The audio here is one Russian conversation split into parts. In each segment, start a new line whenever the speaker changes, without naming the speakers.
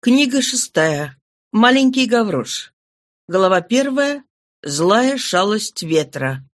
Книга шестая. Маленький Гаврош. Глава первая. Злая шалость ветра.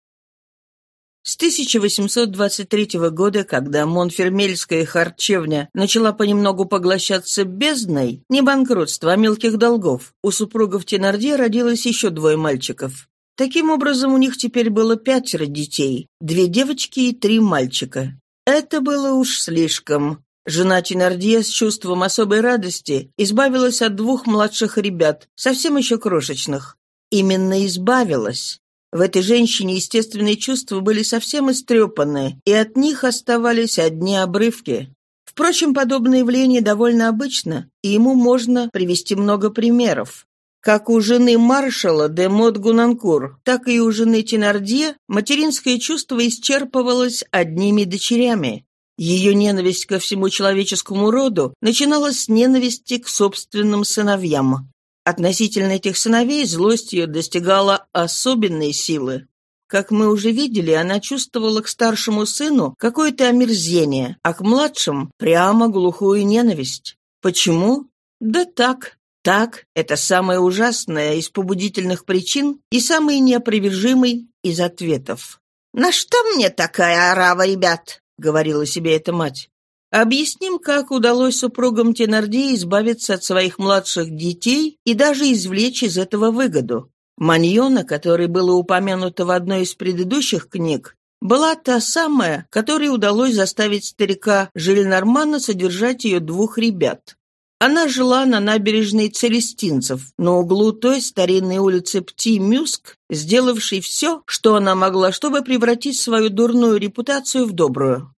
С 1823 года, когда Монфермельская харчевня начала понемногу поглощаться бездной, не банкротства, а мелких долгов, у супругов Тенардье родилось еще двое мальчиков. Таким образом, у них теперь было пятеро детей, две девочки и три мальчика. Это было уж слишком. Жена Тенардье с чувством особой радости избавилась от двух младших ребят, совсем еще крошечных. Именно избавилась. В этой женщине естественные чувства были совсем истрепаны, и от них оставались одни обрывки. Впрочем, подобное явление довольно обычно, и ему можно привести много примеров. Как у жены маршала де Мот Гунанкур, так и у жены Тенардье материнское чувство исчерпывалось одними дочерями. Ее ненависть ко всему человеческому роду начиналась с ненависти к собственным сыновьям. Относительно этих сыновей злость ее достигала особенной силы. Как мы уже видели, она чувствовала к старшему сыну какое-то омерзение, а к младшим – прямо глухую ненависть. Почему? Да так. Так – это самая ужасная из побудительных причин и самый неопровержимый из ответов. «На что мне такая орава, ребят?» Говорила себе эта мать. Объясним, как удалось супругам Тенарди избавиться от своих младших детей и даже извлечь из этого выгоду. Маньона, которой было упомянуто в одной из предыдущих книг, была та самая, которой удалось заставить старика Жильнармана содержать ее двух ребят. Она жила на набережной Целестинцев, на углу той старинной улицы Пти-Мюск, сделавшей все, что она могла, чтобы превратить свою дурную репутацию в добрую.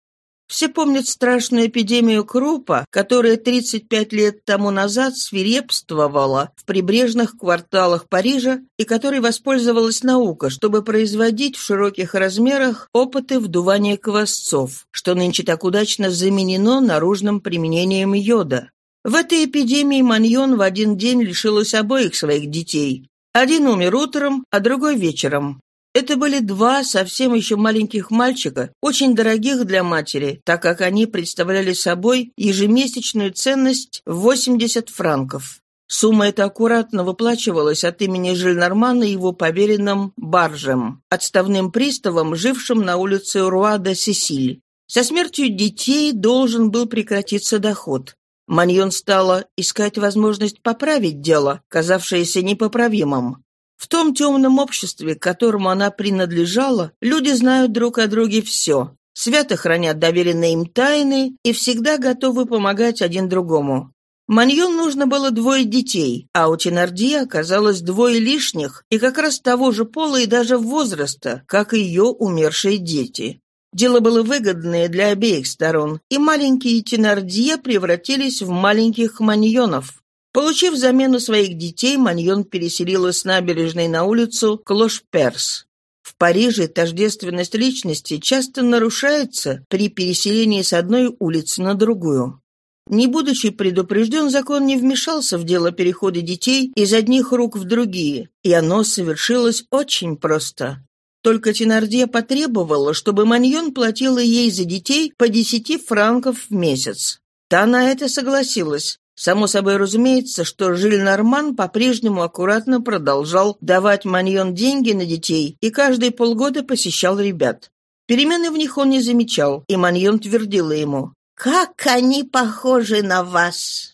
Все помнят страшную эпидемию крупа, которая 35 лет тому назад свирепствовала в прибрежных кварталах Парижа и которой воспользовалась наука, чтобы производить в широких размерах опыты вдувания квасцов, что нынче так удачно заменено наружным применением йода. В этой эпидемии Маньон в один день лишилась обоих своих детей. Один умер утром, а другой вечером. Это были два совсем еще маленьких мальчика, очень дорогих для матери, так как они представляли собой ежемесячную ценность в 80 франков. Сумма эта аккуратно выплачивалась от имени Жильнармана его поверенным Баржем, отставным приставом, жившим на улице Руада-Сесиль. Со смертью детей должен был прекратиться доход. Маньон стала искать возможность поправить дело, казавшееся непоправимым. В том темном обществе, которому она принадлежала, люди знают друг о друге все, свято хранят доверенные им тайны и всегда готовы помогать один другому. Маньон нужно было двое детей, а у Тенарди оказалось двое лишних и как раз того же пола и даже возраста, как ее умершие дети. Дело было выгодное для обеих сторон, и маленькие Тенардье превратились в маленьких маньонов. Получив замену своих детей, Маньон переселилась с набережной на улицу Клош-Перс. В Париже тождественность личности часто нарушается при переселении с одной улицы на другую. Не будучи предупрежден, закон не вмешался в дело перехода детей из одних рук в другие, и оно совершилось очень просто. Только Тенардье потребовала, чтобы Маньон платила ей за детей по десяти франков в месяц. Та на это согласилась. Само собой разумеется, что Жиль-Норман по-прежнему аккуратно продолжал давать Маньон деньги на детей и каждые полгода посещал ребят. Перемены в них он не замечал, и Маньон твердила ему «Как они похожи на вас!»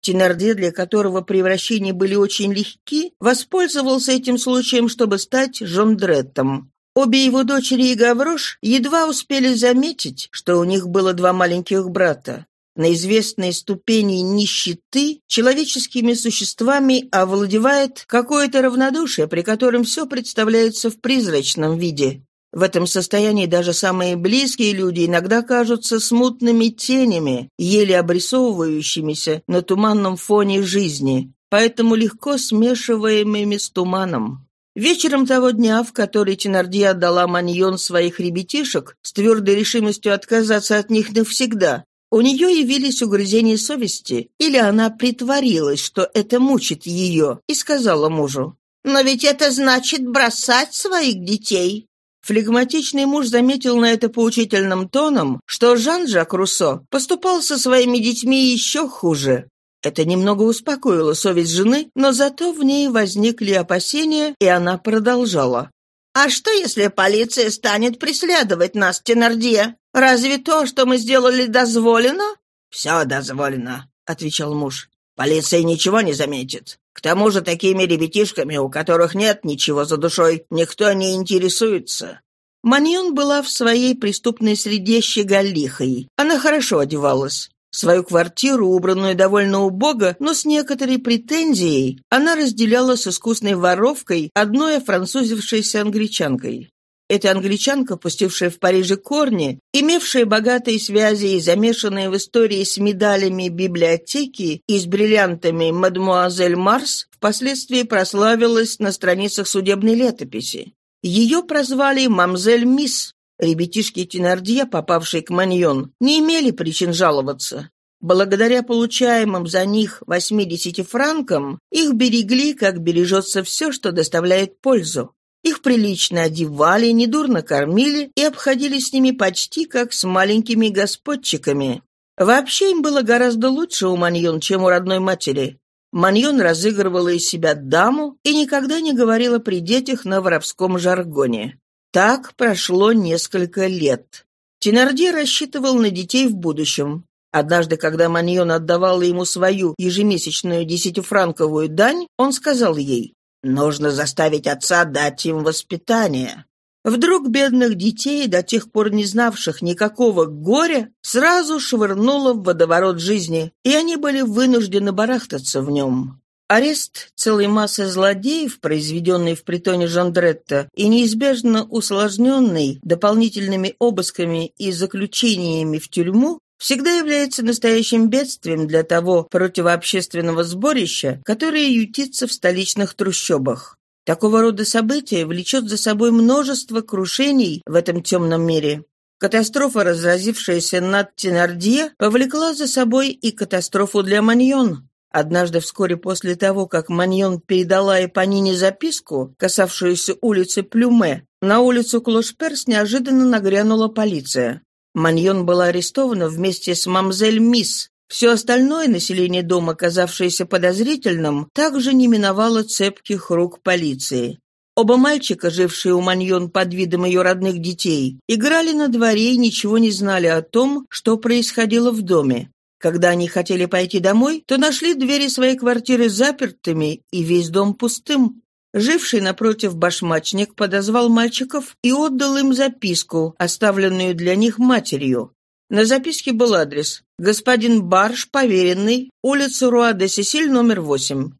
Тенарде, для которого превращения были очень легки, воспользовался этим случаем, чтобы стать Жондреттом. Обе его дочери и Гаврош едва успели заметить, что у них было два маленьких брата. На известной ступени нищеты человеческими существами овладевает какое-то равнодушие, при котором все представляется в призрачном виде. В этом состоянии даже самые близкие люди иногда кажутся смутными тенями, еле обрисовывающимися на туманном фоне жизни, поэтому легко смешиваемыми с туманом. Вечером того дня, в который Тенардье отдала Маньон своих ребятишек с твердой решимостью отказаться от них навсегда, у нее явились угрызения совести, или она притворилась, что это мучит ее, и сказала мужу, «Но ведь это значит бросать своих детей». Флегматичный муж заметил на это поучительным тоном, что Жан-Жак Руссо поступал со своими детьми еще хуже. Это немного успокоило совесть жены, но зато в ней возникли опасения, и она продолжала. «А что, если полиция станет преследовать нас, Тенардье? Разве то, что мы сделали, дозволено?» «Все дозволено», — отвечал муж. «Полиция ничего не заметит. К тому же такими ребятишками, у которых нет ничего за душой, никто не интересуется. Маньон была в своей преступной среде щеголихой. Она хорошо одевалась. Свою квартиру, убранную довольно убого, но с некоторой претензией, она разделяла с искусной воровкой, одной французившейся англичанкой. Эта англичанка, пустившая в Париже корни, имевшая богатые связи и замешанная в истории с медалями библиотеки и с бриллиантами мадмуазель Марс, впоследствии прославилась на страницах судебной летописи. Ее прозвали «Мамзель Мисс». Ребятишки Тенардье, попавшие к Маньон, не имели причин жаловаться. Благодаря получаемым за них 80 франкам, их берегли, как бережется все, что доставляет пользу. Их прилично одевали, недурно кормили и обходились с ними почти как с маленькими господчиками. Вообще им было гораздо лучше у Маньон, чем у родной матери. Маньон разыгрывала из себя даму и никогда не говорила при детях на воровском жаргоне. Так прошло несколько лет. Тенарди рассчитывал на детей в будущем. Однажды, когда Маньон отдавала ему свою ежемесячную десятифранковую дань, он сказал ей, «Нужно заставить отца дать им воспитание». Вдруг бедных детей, до тех пор не знавших никакого горя, сразу швырнуло в водоворот жизни, и они были вынуждены барахтаться в нем. Арест целой массы злодеев, произведенный в притоне Жондретта, и неизбежно усложненный дополнительными обысками и заключениями в тюрьму, всегда является настоящим бедствием для того противообщественного сборища, которое ютится в столичных трущобах. Такого рода события влечет за собой множество крушений в этом темном мире. Катастрофа, разразившаяся над Тенардье, повлекла за собой и катастрофу для Маньон. Однажды вскоре после того, как Маньон передала Эпонине записку, касавшуюся улицы Плюме, на улицу Клошперс неожиданно нагрянула полиция. Маньон была арестована вместе с мамзель Мисс, все остальное население дома, казавшееся подозрительным, также не миновало цепких рук полиции. Оба мальчика, жившие у Маньон под видом ее родных детей, играли на дворе и ничего не знали о том, что происходило в доме. Когда они хотели пойти домой, то нашли двери своей квартиры запертыми и весь дом пустым. Живший напротив башмачник подозвал мальчиков и отдал им записку, оставленную для них матерью. На записке был адрес. Господин Барш, поверенный, улица Руа-де-Сесиль, номер восемь.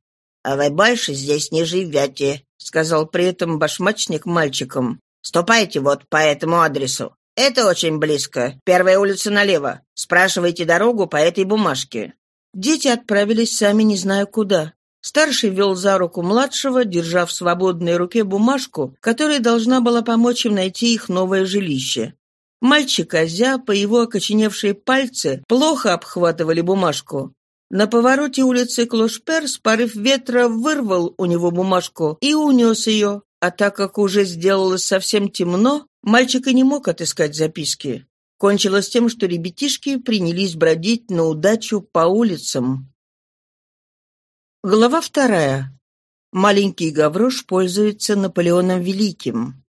«А вы больше здесь не живете», — сказал при этом башмачник мальчикам. «Ступайте вот по этому адресу. Это очень близко. Первая улица налево. Спрашивайте дорогу по этой бумажке». Дети отправились сами не знаю куда. Старший вел за руку младшего, держа в свободной руке бумажку, которая должна была помочь им найти их новое жилище. Мальчик Азя, по его окоченевшие пальцы, плохо обхватывали бумажку. На повороте улицы Клошперс порыв ветра вырвал у него бумажку и унес ее, а так как уже сделалось совсем темно, мальчик и не мог отыскать записки. Кончилось тем, что ребятишки принялись бродить на удачу по улицам. Глава вторая. Маленький Гаврош пользуется Наполеоном Великим.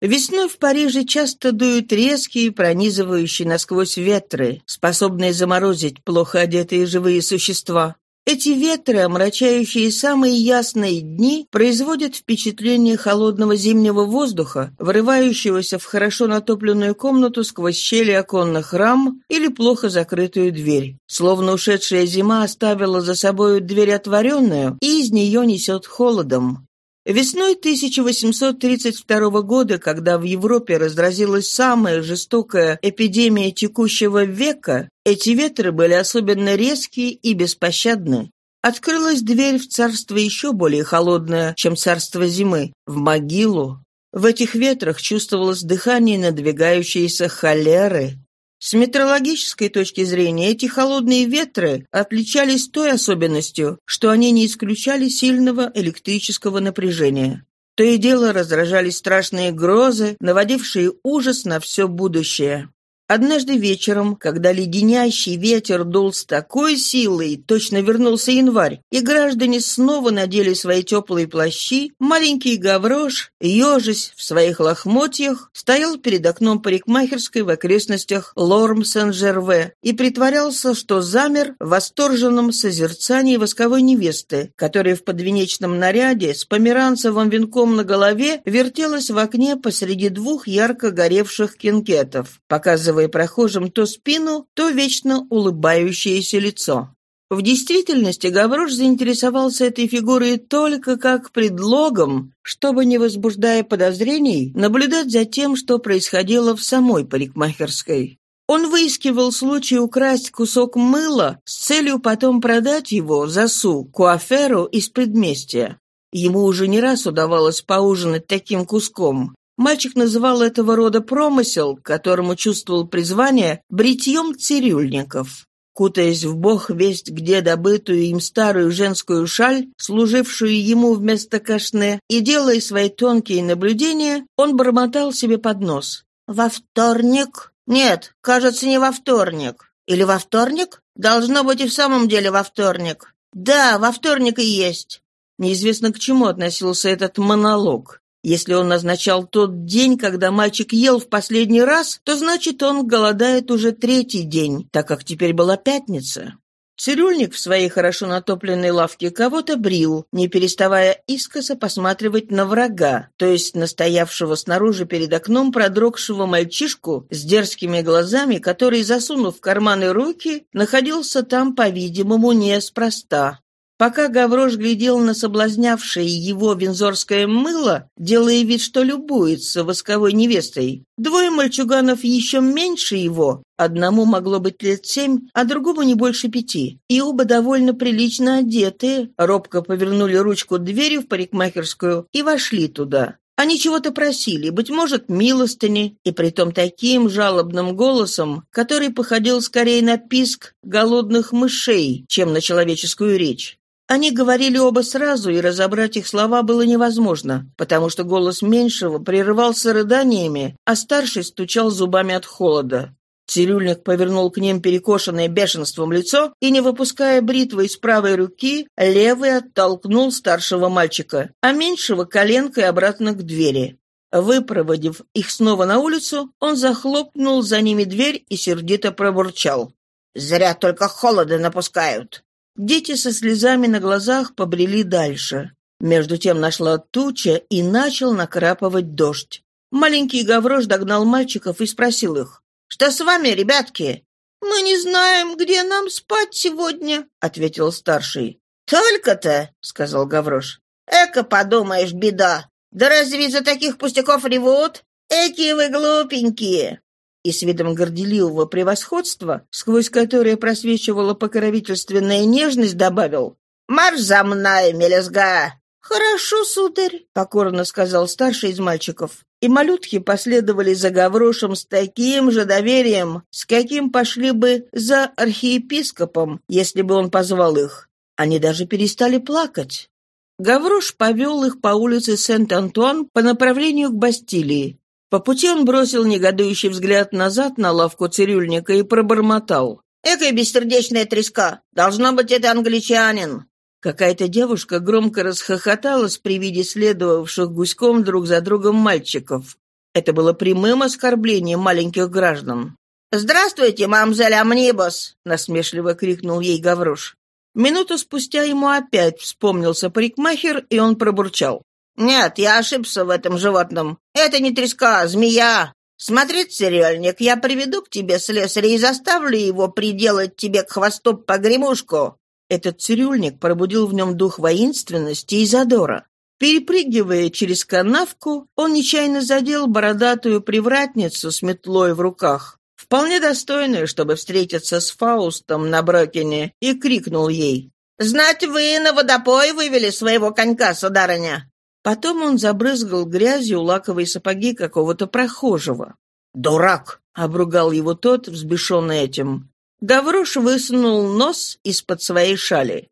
Весной в Париже часто дуют резкие, пронизывающие насквозь ветры, способные заморозить плохо одетые живые существа. Эти ветры, омрачающие самые ясные дни, производят впечатление холодного зимнего воздуха, вырывающегося в хорошо натопленную комнату сквозь щели оконных рам или плохо закрытую дверь. Словно ушедшая зима оставила за собой дверь отворенную, и из нее несет холодом. Весной 1832 года, когда в Европе разразилась самая жестокая эпидемия текущего века, эти ветры были особенно резкие и беспощадны. Открылась дверь в царство еще более холодное, чем царство зимы, в могилу. В этих ветрах чувствовалось дыхание надвигающейся холеры. С метеорологической точки зрения эти холодные ветры отличались той особенностью, что они не исключали сильного электрического напряжения. То и дело раздражались страшные грозы, наводившие ужас на все будущее. Однажды вечером, когда леденящий ветер дул с такой силой, точно вернулся январь, и граждане снова надели свои теплые плащи, маленький Гаврош, ежась в своих лохмотьях, стоял перед окном парикмахерской в окрестностях Лорм-Сен-Жерве и притворялся, что замер в восторженном созерцании восковой невесты, которая в подвенечном наряде с померанцевым венком на голове вертелась в окне посреди двух ярко горевших кенкетов, показывая показывая прохожим то спину, то вечно улыбающееся лицо. В действительности Гаврош заинтересовался этой фигурой только как предлогом, чтобы, не возбуждая подозрений, наблюдать за тем, что происходило в самой парикмахерской. Он выискивал случай украсть кусок мыла с целью потом продать его за су куаферу из предместья. Ему уже не раз удавалось поужинать таким куском. Мальчик называл этого рода промысел, которому чувствовал призвание, бритьем цирюльников. Кутаясь в бог весть где добытую им старую женскую шаль, служившую ему вместо кашне, и делая свои тонкие наблюдения, он бормотал себе под нос. «Во вторник? Нет, кажется, не во вторник. Или во вторник? Должно быть и в самом деле во вторник. Да, во вторник и есть». Неизвестно, к чему относился этот монолог. Если он назначал тот день, когда мальчик ел в последний раз, то значит он голодает уже третий день, так как теперь была пятница. Цирюльник в своей хорошо натопленной лавке кого-то брил, не переставая искоса посматривать на врага, то есть настоявшего снаружи перед окном продрогшего мальчишку с дерзкими глазами, который, засунув в карманы руки, находился там, по-видимому, неспроста. Пока Гаврош глядел на соблазнявшее его вензорское мыло, делая вид, что любуется восковой невестой, двое мальчуганов еще меньше его, одному могло быть лет семь, а другому не больше пяти, и оба довольно прилично одетые, робко повернули ручку двери в парикмахерскую и вошли туда. Они чего-то просили, быть может, милостыни, и притом таким жалобным голосом, который походил скорее на писк голодных мышей, чем на человеческую речь. Они говорили оба сразу, и разобрать их слова было невозможно, потому что голос меньшего прерывался рыданиями, а старший стучал зубами от холода. Цирюльник повернул к ним перекошенное бешенством лицо и, не выпуская бритвы из правой руки, левый оттолкнул старшего мальчика, а меньшего коленкой обратно к двери. Выпроводив их снова на улицу, он захлопнул за ними дверь и сердито пробурчал. «Зря только холода напускают. Дети со слезами на глазах побрели дальше. Между тем нашла туча и начал накрапывать дождь. Маленький Гаврош догнал мальчиков и спросил их. «Что с вами, ребятки?» «Мы не знаем, где нам спать сегодня», — ответил старший. «Только-то», — сказал Гаврош. «Эка, подумаешь, беда. Да разве из-за таких пустяков ревут? Эки вы глупенькие!» И с видом горделивого превосходства, сквозь которое просвечивала покровительственная нежность, добавил «Марш за мной, мелезга!» «Хорошо, сударь», — покорно сказал старший из мальчиков. И малютки последовали за Гаврошем с таким же доверием, с каким пошли бы за архиепископом, если бы он позвал их. Они даже перестали плакать. Гаврош повел их по улице Сент-Антуан по направлению к Бастилии. По пути он бросил негодующий взгляд назад на лавку цирюльника и пробормотал. «Экая бессердечная треска! Должно быть, это англичанин!» Какая-то девушка громко расхохоталась при виде следовавших гуськом друг за другом мальчиков. Это было прямым оскорблением маленьких граждан. «Здравствуйте, мамзель Амнибус!» — насмешливо крикнул ей Гаврош. Минуту спустя ему опять вспомнился парикмахер, и он пробурчал. «Нет, я ошибся в этом животном. Это не треска, а змея. Смотри, цирюльник, я приведу к тебе слесаря и заставлю его приделать тебе к хвосту погремушку». Этот цирюльник пробудил в нем дух воинственности и задора. Перепрыгивая через канавку, он нечаянно задел бородатую привратницу с метлой в руках, вполне достойную, чтобы встретиться с Фаустом на Брокене, и крикнул ей. «Знать вы на водопой вывели своего конька, сударыня!» Потом он забрызгал грязью лаковые сапоги какого-то прохожего. «Дурак!» — обругал его тот, взбешенный этим. Гаврош высунул нос из-под своей шали.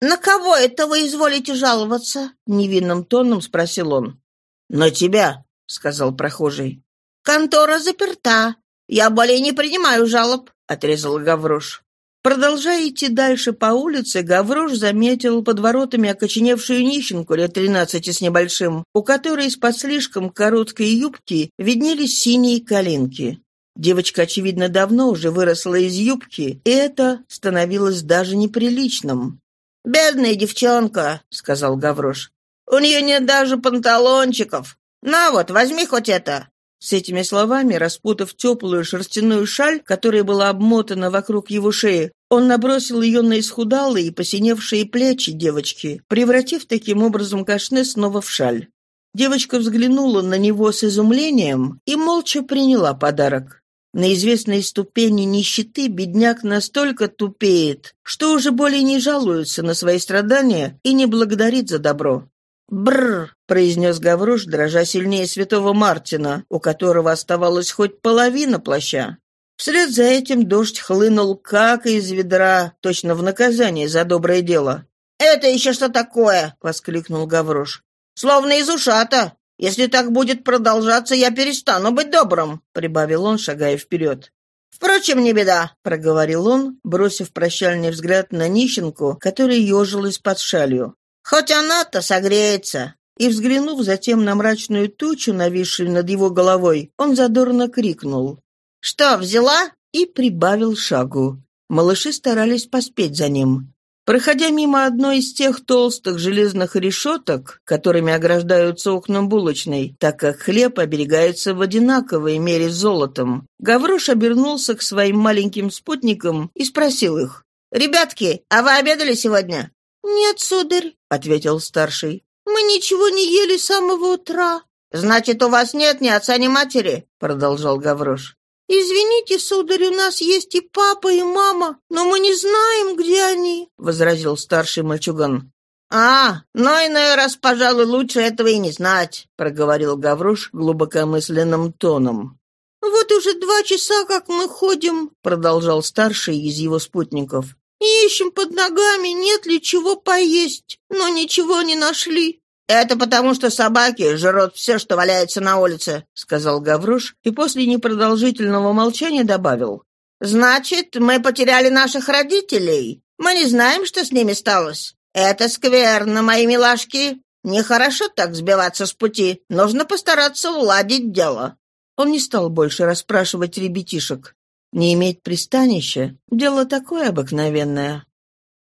«На кого это вы изволите жаловаться?» — невинным тоном спросил он. «На тебя», — сказал прохожий. «Контора заперта.
«Я более не принимаю жалоб», — отрезал Гаврош.
Продолжая идти дальше по улице, Гаврош заметил под воротами окоченевшую нищенку лет тринадцати с небольшим, у которой из-под слишком короткой юбки виднелись синие коленки. Девочка, очевидно, давно уже выросла из юбки, и это становилось даже неприличным.
«Бедная девчонка», — сказал Гаврош. «У нее нет даже панталончиков. На вот, возьми хоть это».
С этими словами, распутав теплую шерстяную шаль, которая была обмотана вокруг его шеи, он набросил ее на исхудалые и посиневшие плечи девочки, превратив таким образом кашне снова в шаль. Девочка взглянула на него с изумлением и молча приняла подарок. На известной ступени нищеты бедняк настолько тупеет, что уже более не жалуется на свои страдания и не благодарит за добро. «Бррр!» — произнес Гаврош, дрожа сильнее святого Мартина, у которого оставалась хоть половина плаща. Вслед за этим дождь хлынул, как из ведра, точно в наказание за доброе дело.
«Это еще что такое?» — воскликнул Гаврош. «Словно из ушата. Если так будет продолжаться, я перестану быть добрым», — прибавил он, шагая вперед. «Впрочем, не беда», — проговорил он, бросив прощальный взгляд на нищенку, которая ежилась под шалью. Хоть она-то согреется.
И, взглянув затем на мрачную тучу, нависшую над его головой, он задорно крикнул.
«Что, взяла?»
и прибавил шагу. Малыши старались поспеть за ним. Проходя мимо одной из тех толстых железных решеток, которыми ограждаются окна булочной, так как хлеб оберегается в одинаковой мере с золотом, Гаврош обернулся к своим маленьким спутникам и спросил их.
«Ребятки, а вы обедали сегодня?»
«Нет, сударь», — ответил старший. «Мы ничего не ели с самого утра».
«Значит, у вас нет ни отца, ни матери?» — продолжал Гаврош.
«Извините, сударь, у нас есть и папа, и мама, но мы не знаем, где они», — возразил старший мальчуган.
«А, но иной раз, пожалуй, лучше этого и не знать», — проговорил Гаврош глубокомысленным тоном.
«Вот уже два часа, как мы ходим», — продолжал старший из его спутников. Ищем под ногами, нет ли чего поесть, но ничего не нашли».
«Это потому, что собаки жрут все, что валяется на улице», — сказал Гавруш и после непродолжительного молчания добавил. «Значит, мы потеряли наших родителей. Мы не знаем, что с ними сталось. Это скверно, мои милашки. Нехорошо так сбиваться с пути. Нужно постараться уладить дело».
Он не стал больше расспрашивать ребятишек. Не иметь пристанища — дело такое обыкновенное.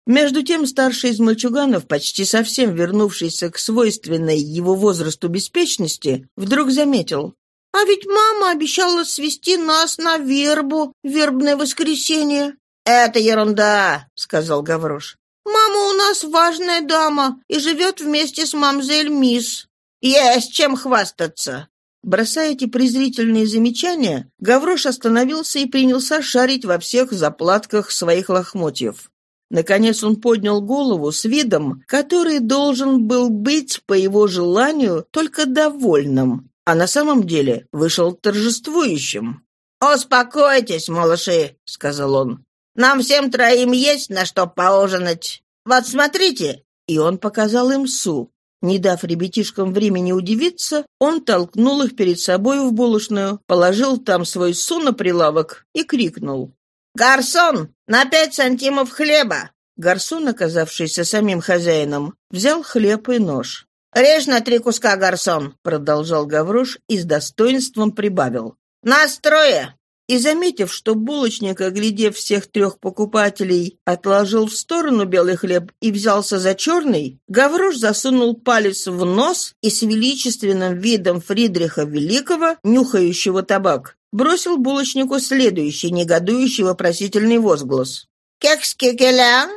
Между тем старший из мальчуганов, почти совсем вернувшийся к свойственной его возрасту беспечности, вдруг заметил.
«А ведь мама обещала свести нас на вербу, вербное воскресенье».
«Это ерунда», — сказал Гаврош.
«Мама у нас важная дама и живет вместе с мамзель Мисс».
«Есть чем хвастаться».
Бросая эти презрительные замечания, Гаврош остановился и принялся шарить во всех заплатках своих лохмотьев. Наконец он поднял голову с видом, который должен был быть, по его желанию, только довольным, а на самом деле вышел торжествующим.
«Успокойтесь, малыши», — сказал он. «Нам всем троим есть на что поужинать. Вот смотрите».
И он показал им суп. Не дав ребятишкам времени удивиться, он толкнул их перед собой в булочную, положил там свой су на прилавок и крикнул.
«Гарсон, на пять сантимов хлеба!»
Гарсон, оказавшийся самим хозяином, взял хлеб и нож.
«Режь на три куска, Гарсон!» — продолжал Гаврош и с достоинством прибавил. «Нас трое!
И, заметив, что булочник, оглядев всех трех покупателей, отложил в сторону белый хлеб и взялся за черный, Гаврош засунул палец в нос и с величественным видом Фридриха Великого, нюхающего табак, бросил булочнику следующий негодующий вопросительный возглас.
«Кекс-кекеля?»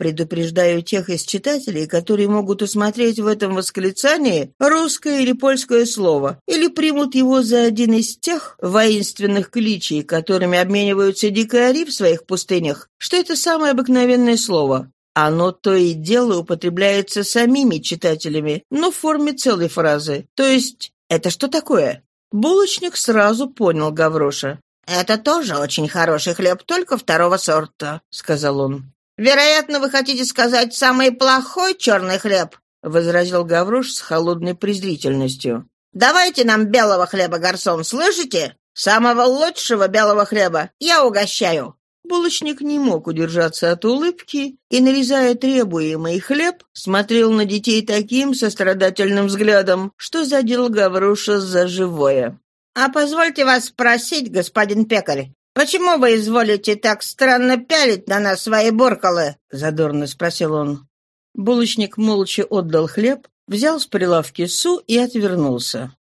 Предупреждаю тех из читателей, которые могут усмотреть в этом восклицании русское или польское слово, или примут его за один из тех воинственных кличей, которыми обмениваются дикари в своих пустынях, что это самое обыкновенное слово. Оно то и дело употребляется самими читателями, но в форме целой фразы. То есть, это что такое? Булочник сразу понял Гавроша.
«Это тоже очень хороший хлеб, только второго сорта», — сказал он. «Вероятно, вы хотите сказать самый плохой черный хлеб?» — возразил Гаврош с холодной презрительностью. «Давайте нам белого хлеба, гарсон, слышите? Самого лучшего белого хлеба я угощаю».
Булочник не мог удержаться от улыбки и, нарезая требуемый хлеб, смотрел на детей таким сострадательным взглядом, что задел Гавруша за живое.
«А позвольте вас спросить, господин пекарь, почему вы изволите так странно пялить на нас свои буркалы?» — задорно спросил он.
Булочник молча отдал хлеб, взял с прилавки су и отвернулся.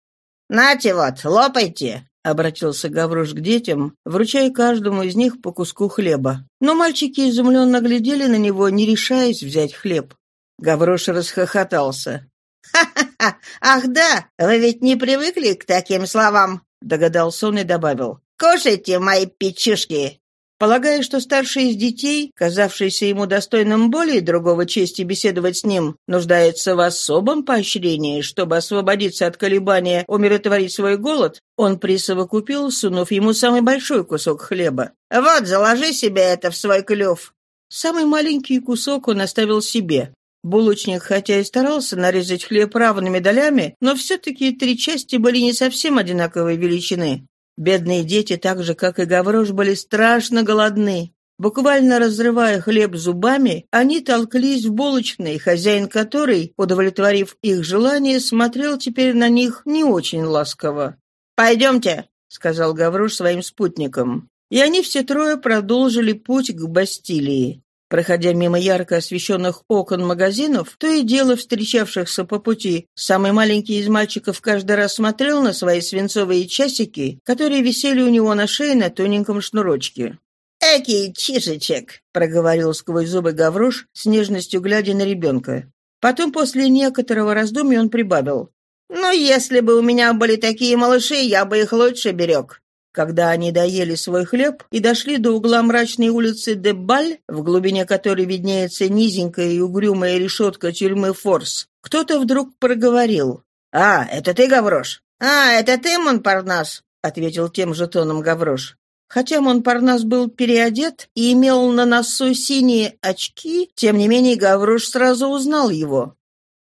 «Нате вот, лопайте!»
— обратился Гаврош к детям, вручая каждому из них по куску хлеба. Но мальчики изумленно глядели на него, не решаясь взять хлеб. Гаврош расхохотался.
«Ха-ха-ха! Ах да, вы ведь не привыкли к таким словам!» — догадался он и добавил. «Кушайте, мои печушки!»
Полагая, что старший из детей, казавшийся ему достойным более другого чести беседовать с ним, нуждается в особом поощрении, чтобы освободиться от колебания, умиротворить свой голод, он присовокупил, сунув ему самый большой кусок хлеба.
«Вот, заложи себе это в свой клюв!»
Самый маленький кусок он оставил себе. Булочник, хотя и старался нарезать хлеб равными долями, но все-таки три части были не совсем одинаковой величины. Бедные дети, так же, как и Гаврош, были страшно голодны. Буквально разрывая хлеб зубами, они толклись в булочной, хозяин которой, удовлетворив их желание, смотрел теперь на них не очень ласково.
«Пойдемте», —
сказал Гаврош своим спутникам. И они все трое продолжили путь к Бастилии. Проходя мимо ярко освещенных окон магазинов, то и дело встречавшихся по пути, самый маленький из мальчиков каждый раз смотрел на свои свинцовые часики, которые висели у него на шее на тоненьком шнурочке.
«Экий чижичек!» — проговорил сквозь зубы Гаврош, с нежностью глядя на ребенка.
Потом, после некоторого раздумья, он прибавил.
«Ну, если бы у меня были такие малыши, я бы их лучше берег.
Когда они доели свой хлеб и дошли до угла мрачной улицы Дебаль, в глубине которой виднеется низенькая и угрюмая решетка тюрьмы Форс, кто-то вдруг проговорил.
«А, это ты, Гаврош?» «А, это ты, Монпарнас?» — ответил тем же тоном Гаврош.
Хотя Монпарнас был переодет и имел на носу синие очки, тем не менее Гаврош сразу узнал его.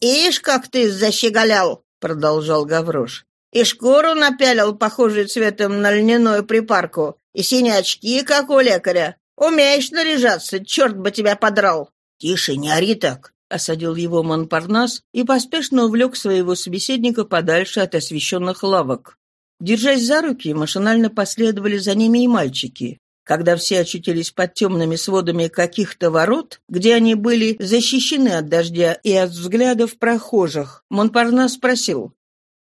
«Ишь, как ты защеголял!» — продолжал Гаврош. И шкуру напялил, похожую цветом на льняную припарку, и синие очки, как у лекаря. Умеешь наряжаться, черт бы тебя подрал.
Тише, не ори так, — осадил его Монпарнас и поспешно увлек своего собеседника подальше от освещенных лавок. Держась за руки, машинально последовали за ними и мальчики. Когда все очутились под темными сводами каких-то ворот, где они были защищены от дождя и от взглядов прохожих, Монпарнас спросил,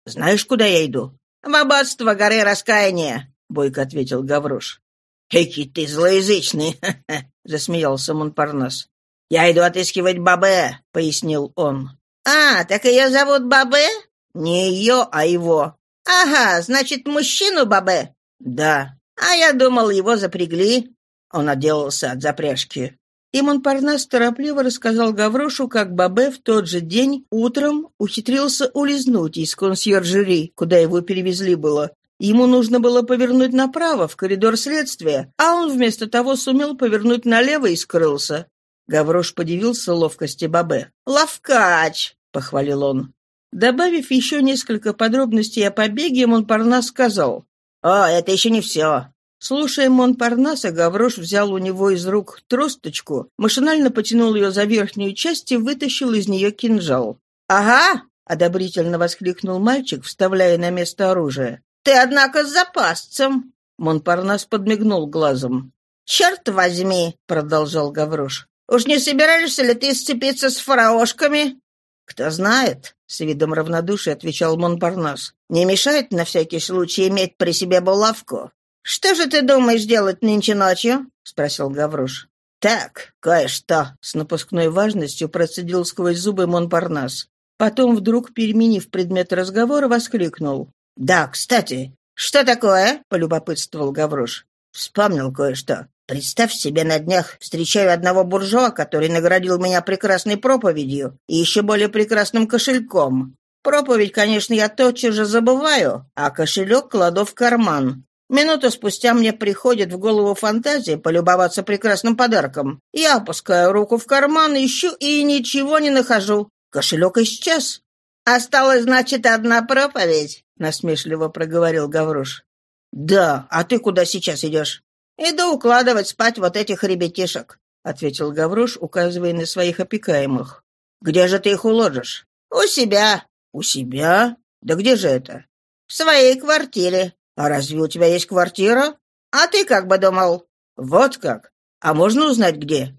знаешь, куда я иду?»
«В аббатство горы раскаяния», —
бойко ответил Гаврош.
«Эки ты злоязычный!» — засмеялся Монпарнас. «Я иду отыскивать Бабе», — пояснил он. «А, так ее зовут Бабе?» «Не ее, а его». «Ага, значит, мужчину Бабе?»
«Да».
«А я думал, его запрягли».
Он отделался от запряжки. И Монпарнас торопливо рассказал Гаврошу, как Бабе в тот же день утром ухитрился улизнуть из консьержери, куда его перевезли было. Ему нужно было повернуть направо, в коридор следствия, а он вместо того сумел повернуть налево и скрылся. Гаврош подивился ловкости Бабе.
«Ловкач!» — похвалил он.
Добавив еще несколько подробностей о побеге, Монпарнас сказал.
«О, это еще не все.
Слушая Монпарнаса, Гаврош взял у него из рук тросточку, машинально потянул ее за верхнюю часть и вытащил из нее кинжал.
«Ага!»
— одобрительно воскликнул мальчик, вставляя на место оружие.
«Ты, однако, с запасцем!»
Монпарнас подмигнул глазом.
«Черт возьми!» — продолжал Гаврош. «Уж не собираешься ли ты сцепиться с фараошками?»
«Кто знает?» — с видом равнодушия отвечал Монпарнас. «Не мешает на всякий случай иметь при себе булавку.
«Что же ты думаешь делать нынче ночью?» — спросил Гаврош.
«Так, кое-что», — с напускной важностью процедил сквозь зубы Монпарнас. Потом, вдруг переменив предмет разговора, воскликнул. «Да, кстати».
«Что такое?»
— полюбопытствовал Гаврош.
«Вспомнил кое-что. Представь себе, на днях встречаю одного буржуа, который наградил меня прекрасной проповедью и еще более прекрасным кошельком. Проповедь, конечно, я тотчас же забываю, а кошелек кладу в карман. Минуту спустя мне приходит в голову фантазия полюбоваться прекрасным подарком. Я опускаю руку в карман, ищу и ничего не нахожу. Кошелек исчез. «Осталась, значит, одна проповедь», — насмешливо проговорил Гаврош. «Да, а ты куда сейчас идешь?» «Иду укладывать спать вот этих ребятишек», — ответил Гаврош, указывая на своих опекаемых. «Где же ты их уложишь?» «У себя». «У себя? Да где же это?» «В своей квартире». «А разве у тебя есть квартира?» «А ты как бы думал?» «Вот как? А можно узнать, где?»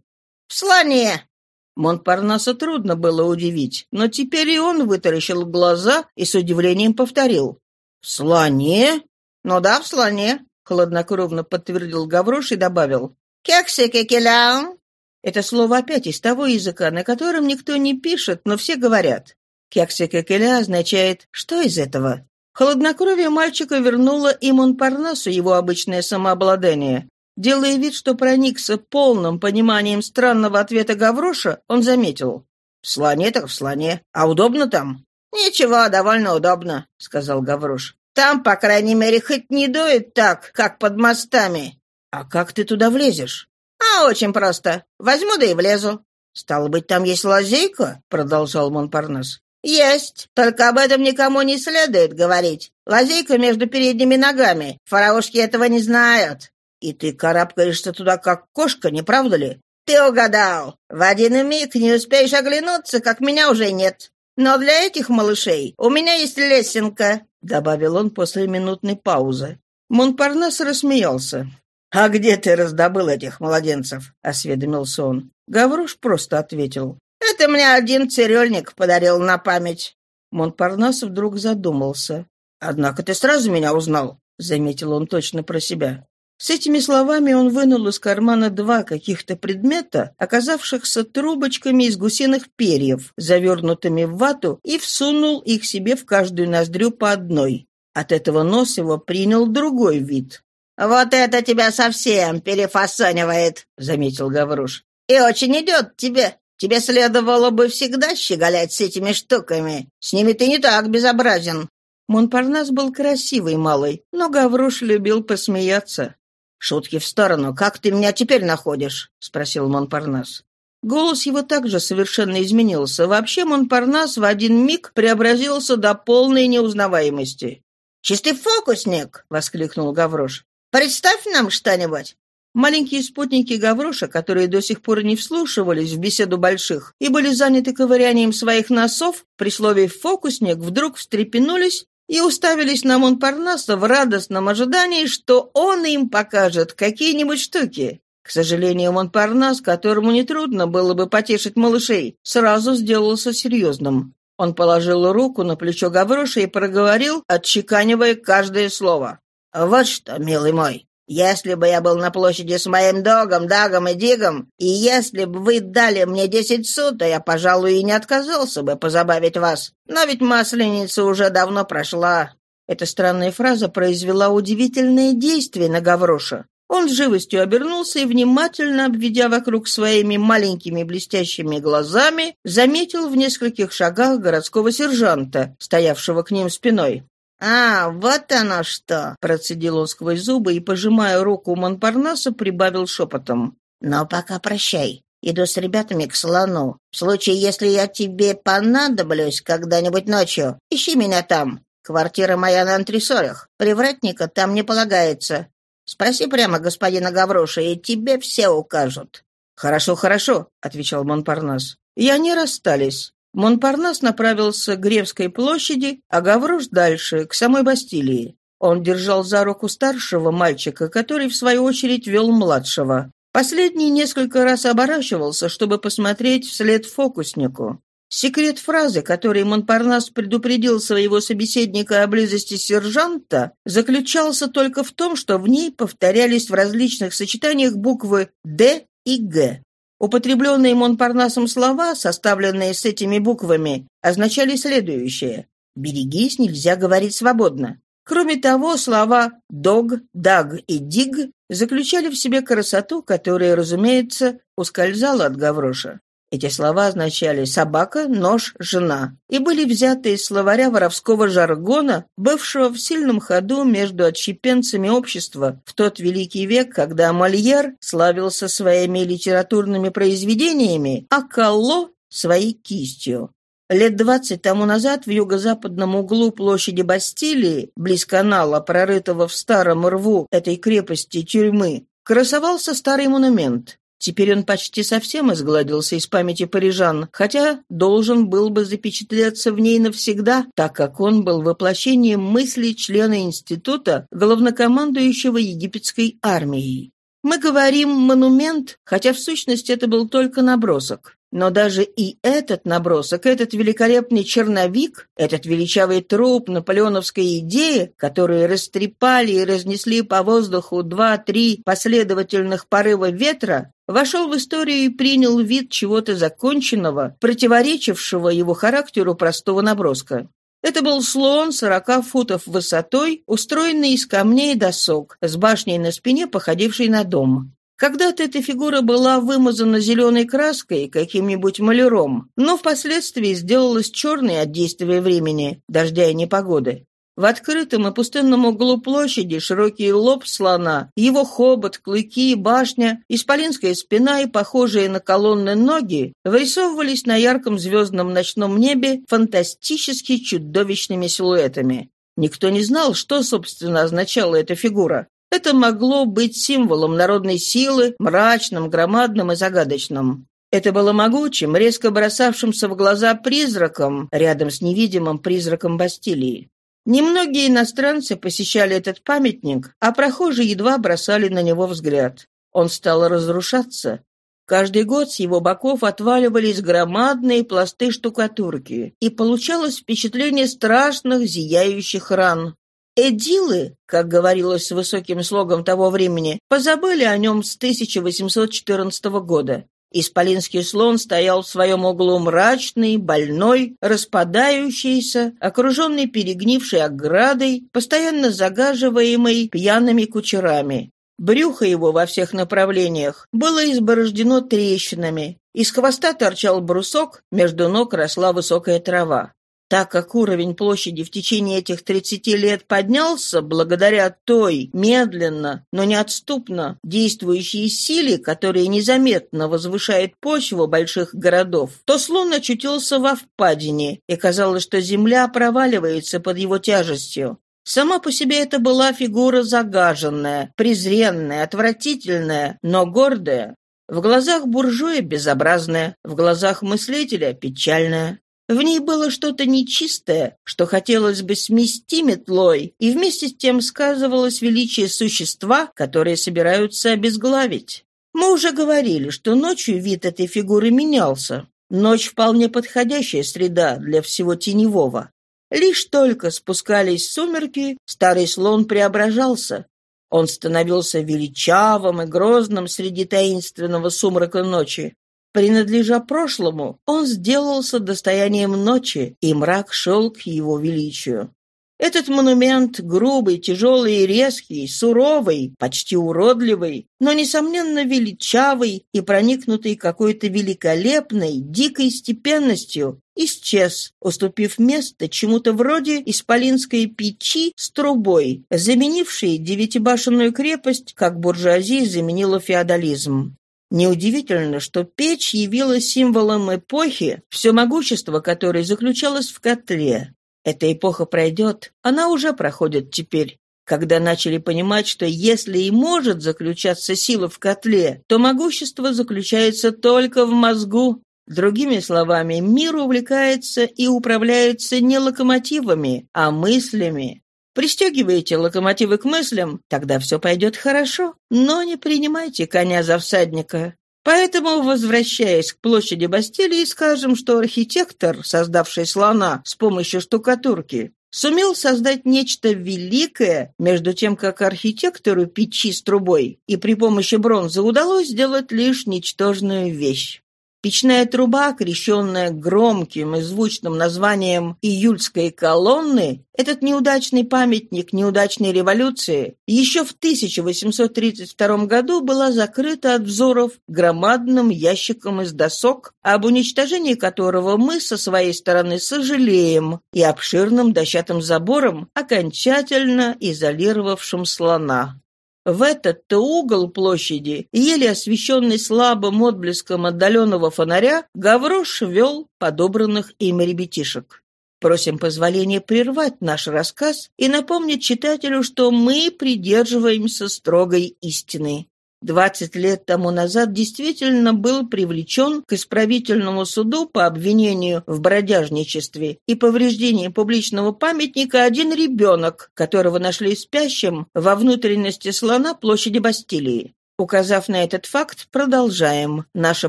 «В слоне».
Монпарнаса трудно было удивить, но теперь и он вытаращил глаза и с удивлением повторил.
«В слоне?» «Ну да, в слоне», — хладнокровно подтвердил Гаврош и добавил. «Кексики килян».
Это слово опять из того языка, на котором никто не пишет, но все говорят. Кексикакеля означает «что из этого?». Холоднокровие мальчика вернуло и Монпарнасу его обычное самообладание. Делая вид, что проникся полным пониманием странного ответа Гавроша, он заметил.
«В слоне так в слоне. А удобно там?» «Ничего, довольно удобно», — сказал Гаврош. «Там, по крайней мере, хоть не дует так, как под мостами».
«А как ты туда влезешь?»
«А очень просто. Возьму да и влезу».
«Стало быть, там есть лазейка?» — продолжал Монпарнас.
«Есть, только об этом никому не следует говорить. Лазейка между передними ногами. Фараошки этого не знают.
И ты карабкаешься туда, как кошка, не правда ли?
Ты угадал. В один миг не успеешь оглянуться, как меня уже нет. Но для этих малышей у меня есть лесенка», — добавил он после минутной паузы.
Монпарнас рассмеялся. «А где ты раздобыл этих младенцев?» — осведомился он. Гаврош просто ответил.
«Это мне один цирюльник подарил на память».
Монпарнас вдруг задумался. «Однако ты сразу меня узнал», — заметил он точно про себя. С этими словами он вынул из кармана два каких-то предмета, оказавшихся трубочками из гусиных перьев, завернутыми в вату, и всунул их себе в каждую ноздрю по одной. От этого нос его принял другой вид.
«Вот это тебя совсем перефасонивает», — заметил Гавруш. «И очень идет тебе. Тебе следовало бы всегда щеголять с этими штуками. С ними ты не так безобразен».
Монпарнас был красивый малый, но Гавруш любил посмеяться.
«Шутки в сторону. Как ты меня теперь находишь?» — спросил Монпарнас.
Голос его также совершенно изменился. Вообще Монпарнас в один миг преобразился до полной неузнаваемости.
«Чистый фокусник!» — воскликнул Гаврош. «Представь нам что-нибудь!»
Маленькие спутники Гавроша, которые до сих пор не вслушивались в беседу больших и были заняты ковырянием своих носов, при слове «фокусник» вдруг встрепенулись и уставились на Монпарнаса в радостном ожидании, что он им покажет какие-нибудь штуки. К сожалению, Монпарнас, которому нетрудно было бы потешить малышей, сразу сделался серьезным. Он положил руку на плечо Гавроша и проговорил, отчеканивая каждое слово.
«Вот что, милый мой, если бы я был на площади с моим догом, дагом и дигом, и если бы вы дали мне десять сут, то я, пожалуй, и не отказался бы позабавить вас. Но ведь масленица уже давно прошла».
Эта странная фраза произвела удивительное действие на Гавроша. Он с живостью обернулся и, внимательно обведя вокруг своими маленькими блестящими глазами, заметил в нескольких шагах городского сержанта, стоявшего к ним спиной.
«А, вот оно что!» — процедил он сквозь зубы и, пожимая руку Монпарнаса, прибавил шепотом. «Но пока прощай. Иду с ребятами к слону. В случае, если я тебе понадоблюсь когда-нибудь ночью, ищи меня там. Квартира моя на антресолях. Привратника там не полагается. Спроси прямо господина Гавроша, и тебе все укажут».
«Хорошо, хорошо», — отвечал Монпарнас. И они расстались. Монпарнас направился к Гревской площади, а Гаврош дальше, к самой Бастилии. Он держал за руку старшего мальчика, который, в свою очередь, вел младшего. Последний несколько раз оборачивался, чтобы посмотреть вслед фокуснику. Секрет фразы, которой Монпарнас предупредил своего собеседника о близости сержанта, заключался только в том, что в ней повторялись в различных сочетаниях буквы «Д» и «Г». Употребленные Монпарнасом слова, составленные с этими буквами, означали следующее. «Берегись, нельзя говорить свободно». Кроме того, слова «дог», «даг» и «диг» заключали в себе красоту, которая, разумеется, ускользала от Гавроша. Эти слова означали «собака», «нож», «жена» и были взяты из словаря воровского жаргона, бывшего в сильном ходу между отщепенцами общества в тот великий век, когда Мольер славился своими литературными произведениями, а Калло — своей кистью. Лет двадцать тому назад в юго-западном углу площади Бастилии, близ канала, прорытого в старом рву этой крепости тюрьмы, красовался старый монумент. Теперь он почти совсем изгладился из памяти парижан, хотя должен был бы запечатлеться в ней навсегда, так как он был воплощением мыслей члена института, главнокомандующего египетской армией. Мы говорим «монумент», хотя в сущности это был только набросок. Но даже и этот набросок, этот великолепный черновик, этот величавый труп наполеоновской идеи, которые растрепали и разнесли по воздуху два-три последовательных порыва ветра, вошел в историю и принял вид чего-то законченного, противоречившего его характеру простого наброска. Это был слон сорока футов высотой, устроенный из камней и досок, с башней на спине, походившей на дом. Когда-то эта фигура была вымазана зеленой краской, каким-нибудь маляром, но впоследствии сделалась черной от действия времени, дождя и непогоды. В открытом и пустынном углу площади широкий лоб слона, его хобот, клыки, башня, исполинская спина и похожие на колонны ноги вырисовывались на ярком звездном ночном небе фантастически чудовищными силуэтами. Никто не знал, что, собственно, означала эта фигура. Это могло быть символом народной силы, мрачным, громадным и загадочным. Это было могучим, резко бросавшимся в глаза призраком, рядом с невидимым призраком Бастилии. Немногие иностранцы посещали этот памятник, а прохожие едва бросали на него взгляд. Он стал разрушаться. Каждый год с его боков отваливались громадные пласты штукатурки, и получалось впечатление страшных зияющих ран. Эдилы, как говорилось с высоким слогом того времени, позабыли о нем с 1814 года. Исполинский слон стоял в своем углу мрачный, больной, распадающийся, окруженный перегнившей оградой, постоянно загаживаемый пьяными кучерами. Брюхо его во всех направлениях было изборождено трещинами. Из хвоста торчал брусок, между ног росла высокая трава. Так как уровень площади в течение этих 30 лет поднялся благодаря той медленно, но неотступно действующей силе, которая незаметно возвышает почву больших городов, то слон очутился во впадине, и казалось, что земля проваливается под его тяжестью. Сама по себе это была фигура загаженная, презренная, отвратительная, но гордая. В глазах буржуя безобразная, в глазах мыслителя печальная. В ней было что-то нечистое, что хотелось бы смести метлой, и вместе с тем сказывалось величие существа, которые собираются обезглавить. Мы уже говорили, что ночью вид этой фигуры менялся. Ночь вполне подходящая среда для всего теневого. Лишь только спускались сумерки, старый слон преображался. Он становился величавым и грозным среди таинственного сумрака ночи. Принадлежа прошлому, он сделался достоянием ночи, и мрак шел к его величию. Этот монумент грубый, тяжелый и резкий, суровый, почти уродливый, но, несомненно, величавый и проникнутый какой-то великолепной, дикой степенностью, исчез, уступив место чему-то вроде исполинской печи с трубой, заменившей девятибашенную крепость, как буржуазия заменила феодализм. Неудивительно, что печь явилась символом эпохи, все могущество которой заключалось в котле. Эта эпоха пройдет, она уже проходит теперь. Когда начали понимать, что если и может заключаться сила в котле, то могущество заключается только в мозгу. Другими словами, мир увлекается и управляется не локомотивами, а мыслями. Пристегиваете локомотивы к мыслям, тогда все пойдет хорошо, но не принимайте коня за всадника. Поэтому, возвращаясь к площади Бастилии, скажем, что архитектор, создавший слона с помощью штукатурки, сумел создать нечто великое, между тем, как архитектору печи с трубой и при помощи бронзы удалось сделать лишь ничтожную вещь. Печная труба, окрещенная громким и звучным названием «Июльской колонны», этот неудачный памятник неудачной революции, еще в 1832 году была закрыта от взоров громадным ящиком из досок, об уничтожении которого мы со своей стороны сожалеем, и обширным дощатым забором, окончательно изолировавшим слона. В этот-то угол площади, еле освещенный слабым отблеском отдаленного фонаря, Гаврош вел подобранных им ребятишек. Просим позволения прервать наш рассказ и напомнить читателю, что мы придерживаемся строгой истины. Двадцать лет тому назад действительно был привлечен к исправительному суду по обвинению в бродяжничестве и повреждении публичного памятника один ребенок, которого нашли спящим во внутренности слона площади Бастилии. Указав на этот факт, продолжаем наше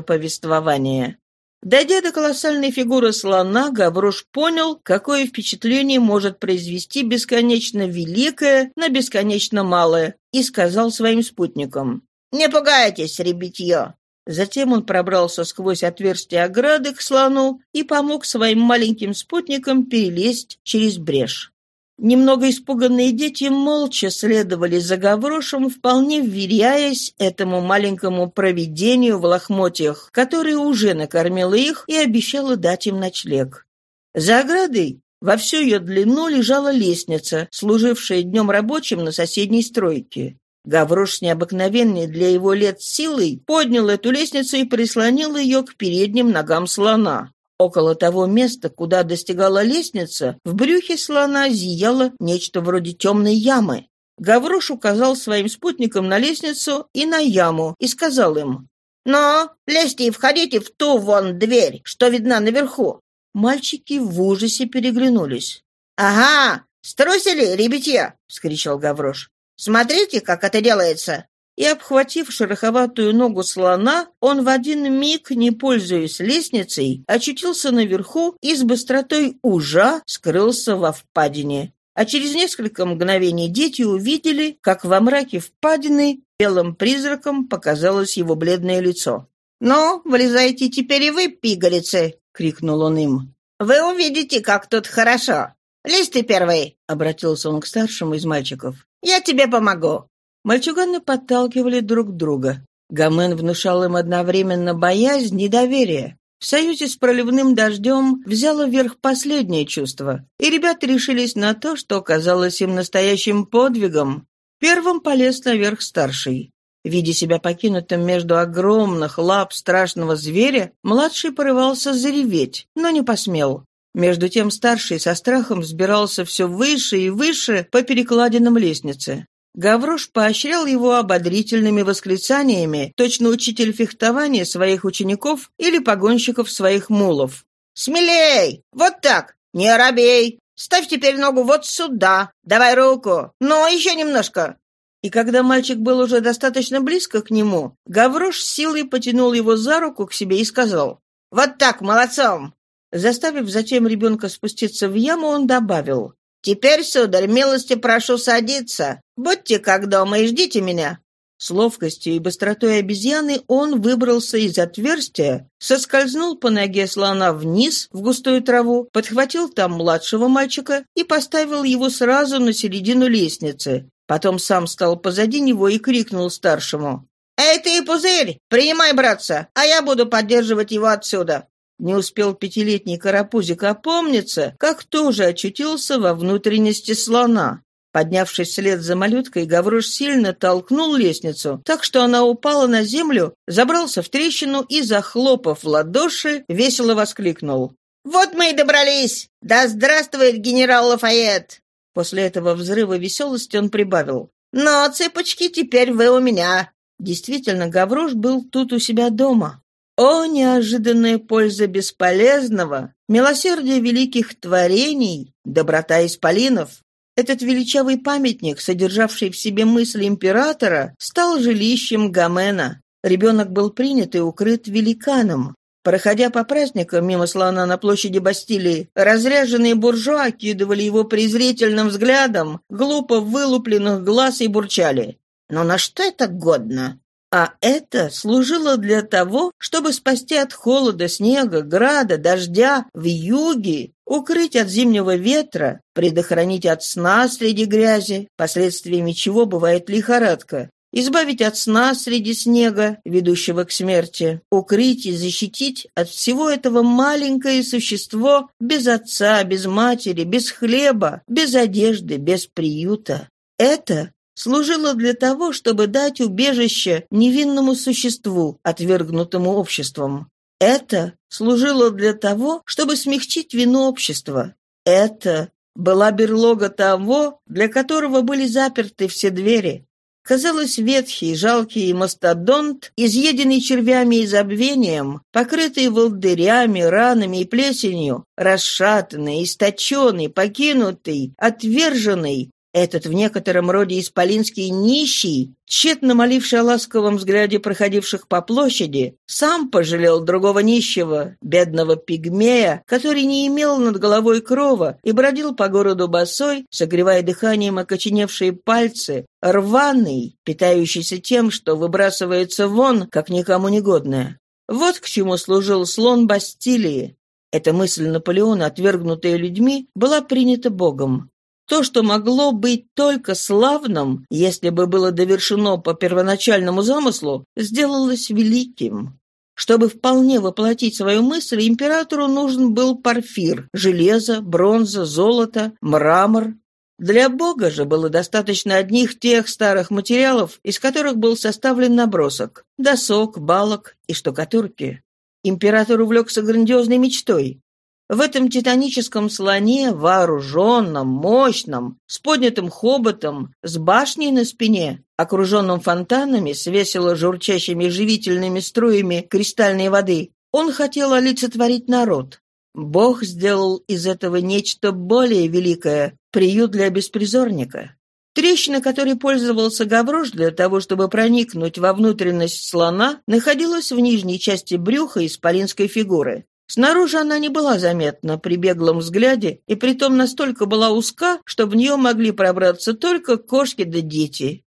повествование. Дойдя до колоссальной фигуры слона, Гаврош понял, какое впечатление может произвести бесконечно великое на бесконечно малое, и сказал своим спутникам.
«Не пугайтесь, ребятье!»
Затем он пробрался сквозь отверстие ограды к слону и помог своим маленьким спутникам перелезть через брешь. Немного испуганные дети молча следовали за Гаврошем, вполне вверяясь этому маленькому провидению в лохмотьях, которое уже накормило их и обещало дать им ночлег. За оградой во всю ее длину лежала лестница, служившая днем рабочим на соседней стройке. Гаврош с необыкновенной для его лет силой поднял эту лестницу и прислонил ее к передним ногам слона. Около того места, куда достигала лестница, в брюхе слона зияло нечто вроде темной ямы. Гаврош указал своим спутникам на лестницу и на яму и сказал им, «Но лезьте и входите в ту вон дверь, что видна наверху». Мальчики в ужасе переглянулись. «Ага, струсили, ребятья!» — вскричал Гаврош. Смотрите, как это делается!» И, обхватив шероховатую ногу слона, он в один миг, не пользуясь лестницей, очутился наверху и с быстротой ужа скрылся во впадине. А через несколько мгновений дети увидели, как во мраке впадины белым призраком показалось его бледное лицо.
«Ну, вылезайте теперь и вы, пигалицы!» — крикнул он им. «Вы увидите, как тут хорошо! Лезь ты первый!» — обратился он к старшему из мальчиков. Я тебе помогу».
Мальчуганы подталкивали друг друга. Гомен внушал им одновременно боязнь и доверие. В союзе с проливным дождем взяло вверх последнее чувство, и ребята решились на то, что казалось им настоящим подвигом. Первым полез наверх старший. Видя себя покинутым между огромных лап страшного зверя, младший порывался зареветь, но не посмел. Между тем старший со страхом взбирался все выше и выше по перекладинам лестницы. Гаврош поощрял его ободрительными восклицаниями, точно учитель фехтования своих учеников или погонщиков своих мулов.
«Смелей! Вот так! Не робей! Ставь теперь ногу вот сюда! Давай руку! Ну, еще немножко!»
И когда мальчик был уже достаточно близко к нему, Гаврош силой потянул его за руку к себе и сказал «Вот так, молодцом! Заставив затем ребенка спуститься в яму, он добавил.
«Теперь, сударь, милости прошу садиться. Будьте как дома и ждите меня».
С ловкостью и быстротой обезьяны он выбрался из отверстия, соскользнул по ноге слона вниз в густую траву, подхватил там младшего мальчика и поставил его сразу на середину лестницы. Потом сам стал позади него и крикнул старшему.
«Эй ты, пузырь, принимай, братца, а я буду поддерживать его отсюда».
Не успел пятилетний карапузик опомниться, как тоже очутился во внутренности слона. Поднявшись вслед за малюткой, Гаврош сильно толкнул лестницу, так что она упала на землю, забрался в трещину и, захлопав в ладоши, весело воскликнул.
«Вот мы и добрались! Да здравствует генерал Лафайет!»
После этого взрыва веселости он прибавил.
«Но, цыпочки, теперь вы у меня!»
Действительно, Гаврош был тут у себя дома. О, неожиданная польза бесполезного, милосердие великих творений, доброта исполинов! Этот величавый памятник, содержавший в себе мысли императора, стал жилищем Гомена. Ребенок был принят и укрыт великаном. Проходя по праздникам мимо слона на площади Бастилии, разряженные буржуа кидывали его презрительным взглядом, глупо вылупленных глаз и бурчали. «Но на что это годно? А это служило для того, чтобы спасти от холода, снега, града, дождя, в юге, укрыть от зимнего ветра, предохранить от сна среди грязи, последствиями чего бывает лихорадка, избавить от сна среди снега, ведущего к смерти, укрыть и защитить от всего этого маленькое существо без отца, без матери, без хлеба, без одежды, без приюта. Это служило для того, чтобы дать убежище невинному существу, отвергнутому обществом. Это служило для того, чтобы смягчить вину общества. Это была берлога того, для которого были заперты все двери. Казалось, ветхий, жалкий мастодонт, изъеденный червями и забвением, покрытый волдырями, ранами и плесенью, расшатанный, источенный, покинутый, отверженный, этот в некотором роде исполинский нищий, тщетно моливший о ласковом взгляде проходивших по площади, сам пожалел другого нищего, бедного пигмея, который не имел над головой крова и бродил по городу босой, согревая дыханием окоченевшие пальцы, рваный, питающийся тем, что выбрасывается вон, как никому негодное. Вот к чему служил слон Бастилии. Эта мысль Наполеона, отвергнутая людьми, была принята Богом. То, что могло быть только славным, если бы было довершено по первоначальному замыслу, сделалось великим. Чтобы вполне воплотить свою мысль, императору нужен был парфир, железо, бронза, золото, мрамор. Для Бога же было достаточно одних тех старых материалов, из которых был составлен набросок – досок, балок и штукатурки. Император увлекся грандиозной мечтой в этом титаническом слоне, вооруженном, мощном, с поднятым хоботом, с башней на спине, окруженном фонтанами с весело журчащими живительными струями кристальной воды, он хотел олицетворить народ. Бог сделал из этого нечто более великое — приют для беспризорника. Трещина, которой пользовался Гаврош для того, чтобы проникнуть во внутренность слона, находилась в нижней части брюха исполинской фигуры. Снаружи она не была заметна при беглом взгляде, и притом настолько была узка, что в нее могли пробраться только кошки да дети.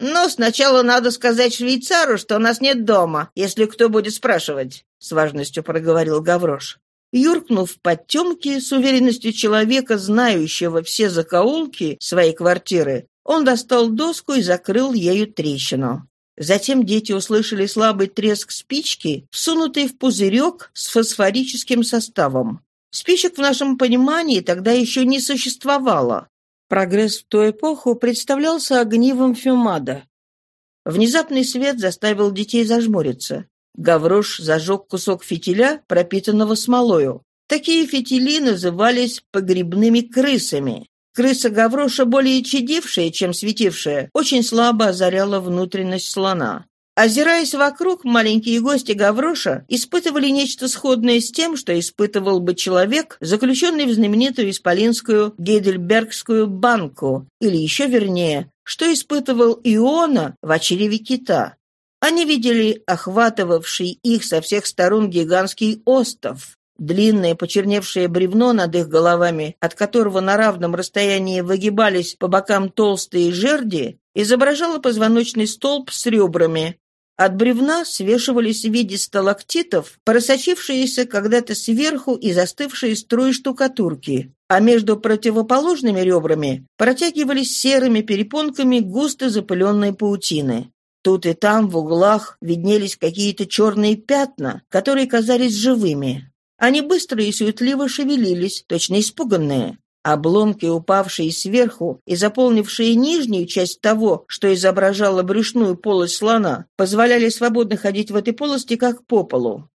«Но сначала надо сказать швейцару, что нас нет дома, если кто будет спрашивать», — с важностью проговорил Гаврош.
Юркнув в подтемки с уверенностью человека, знающего все закоулки своей квартиры, он достал доску и закрыл ею трещину. Затем дети услышали слабый треск спички, всунутой в пузырек с фосфорическим составом. Спичек в нашем понимании тогда еще не существовало. Прогресс в ту эпоху представлялся огнивом фюмада. Внезапный свет заставил детей зажмуриться. Гаврош зажег кусок фитиля, пропитанного смолою. Такие фитили назывались погребными крысами. Крыса Гавроша, более чадившая, чем светившая, очень слабо озаряла внутренность слона. Озираясь вокруг, маленькие гости Гавроша испытывали нечто сходное с тем, что испытывал бы человек, заключенный в знаменитую исполинскую Гейдельбергскую банку, или еще вернее, что испытывал Иона в очереве кита. Они видели охватывавший их со всех сторон гигантский остов, Длинное почерневшее бревно над их головами, от которого на равном расстоянии выгибались по бокам толстые жерди, изображало позвоночный столб с ребрами. От бревна свешивались в виде сталактитов, просочившиеся когда-то сверху и застывшие струи штукатурки, а между противоположными ребрами протягивались серыми перепонками густо запыленные паутины. Тут и там в углах виднелись какие-то черные пятна, которые казались живыми. Они быстро и суетливо шевелились, точно испуганные. Обломки, упавшие сверху и заполнившие нижнюю часть того, что изображало брюшную полость слона, позволяли свободно ходить в этой полости, как по полу.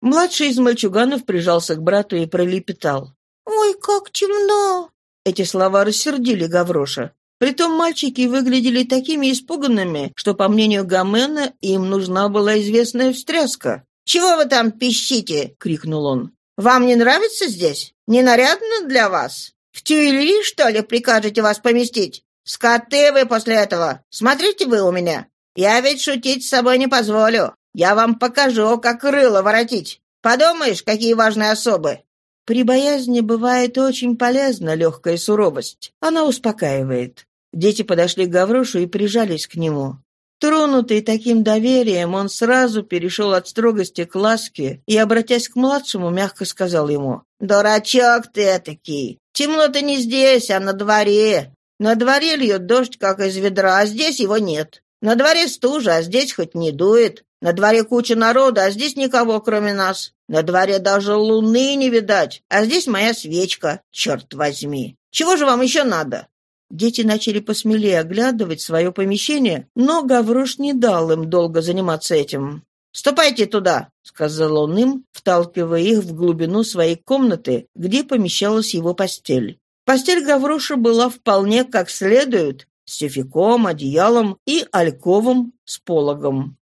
Младший из мальчуганов прижался к брату и пролепетал.
«Ой, как темно!»
Эти слова рассердили Гавроша. Притом мальчики выглядели такими испуганными, что, по мнению Гомена, им нужна была известная встряска.
«Чего вы там пищите?» — крикнул он. «Вам не нравится здесь? Не нарядно для вас? В Тюильри, что ли, прикажете вас поместить? Скоты вы после этого! Смотрите вы у меня! Я ведь шутить с собой не позволю. Я вам покажу, как рыло воротить. Подумаешь, какие важные особы!»
При боязни бывает очень полезна легкая суровость. Она успокаивает. Дети подошли к Гаврошу и прижались к нему. Тронутый таким доверием, он сразу перешел от строгости к ласке и, обратясь к младшему, мягко сказал ему,
«Дурачок ты этакий! Темно-то не здесь, а на дворе. На дворе льет дождь, как из ведра, а здесь его нет. На дворе стужа, а здесь хоть не дует. На дворе куча народа, а здесь никого, кроме нас. На дворе даже луны не видать, а здесь моя свечка, черт возьми. Чего же вам еще надо?»
Дети начали посмелее оглядывать свое помещение, но Гаврош не дал им долго заниматься этим. «Ступайте туда», — сказал он им, вталкивая их в глубину своей комнаты, где помещалась его постель. Постель Гавроша была вполне как следует, с тюфяком, одеялом и альковом с пологом.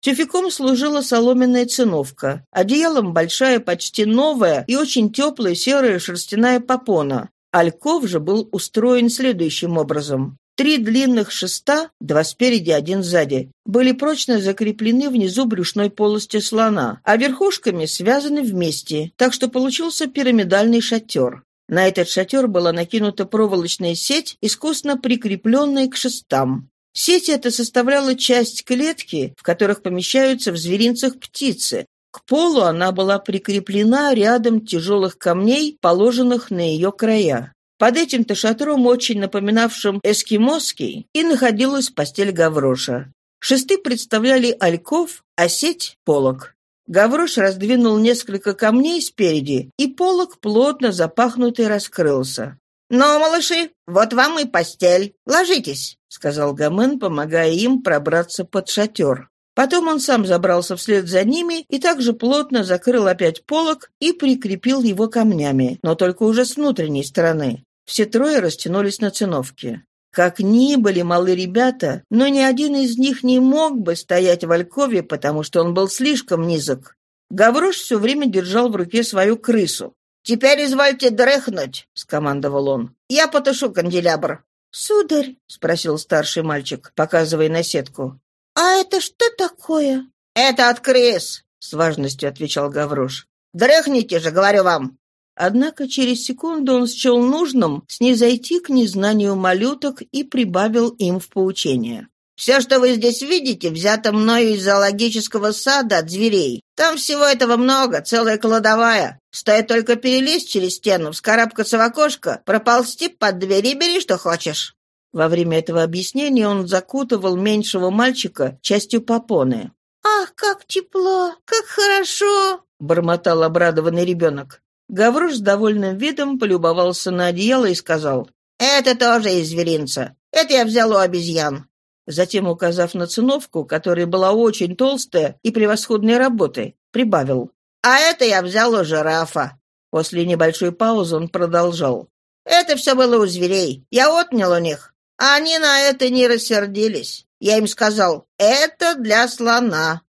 Тюфяком служила соломенная циновка, одеялом большая, почти новая и очень теплая серая шерстяная попона. Альков же был устроен следующим образом. Три длинных шеста, два спереди, один сзади, были прочно закреплены внизу брюшной полости слона, а верхушками связаны вместе, так что получился пирамидальный шатер. На этот шатер была накинута проволочная сеть, искусно прикрепленная к шестам. Сеть эта составляла часть клетки, в которых помещаются в зверинцах птицы. К полу она была прикреплена рядом тяжелых камней, положенных на ее края. Под этим-то шатром, очень напоминавшим эскимосский, и находилась постель Гавроша. Шесты представляли ольков, а сеть — полог. Гаврош раздвинул несколько камней спереди, и полог плотно запахнутый раскрылся.
«Ну, малыши, вот вам и постель. Ложитесь», — сказал Гомен, помогая им пробраться под шатер. Потом он сам забрался вслед за ними и также плотно закрыл опять полог и прикрепил его камнями, но только уже с внутренней стороны. Все трое растянулись на циновке. Как ни были малы ребята, но ни один из них не мог бы стоять в алькове, потому что он был слишком низок. Гаврош все время держал в руке свою крысу. «Теперь извольте дрыхнуть», — скомандовал он. «Я потушу канделябр».
«Сударь», —
спросил старший мальчик, показывая на сетку.
«А это что такое?»
«Это от крыс», — с важностью отвечал Гаврош. «Дрыхните же, говорю вам».
Однако через секунду он счел нужным снизойти к незнанию малюток и прибавил им в поучение.
Все, что вы здесь видите, взято мною из зоологического сада от зверей. Там всего этого много, целая кладовая. Стоит только перелезть через стену, вскарабкаться в окошко, проползти под дверь и бери, что хочешь».
Во время этого объяснения он закутывал меньшего мальчика частью попоны.
«Ах, как тепло! Как хорошо!»
— бормотал обрадованный ребенок. Гаврош с довольным видом полюбовался на одеяло и сказал,
«Это тоже из зверинца. Это я взял у обезьян.
Затем, указав на циновку, которая была очень толстая и превосходной работы, прибавил.
«А это я взял у жирафа».
После небольшой паузы он продолжал.
«Это все было у зверей. Я отнял у них. Они на это не рассердились. Я им сказал, это для слона».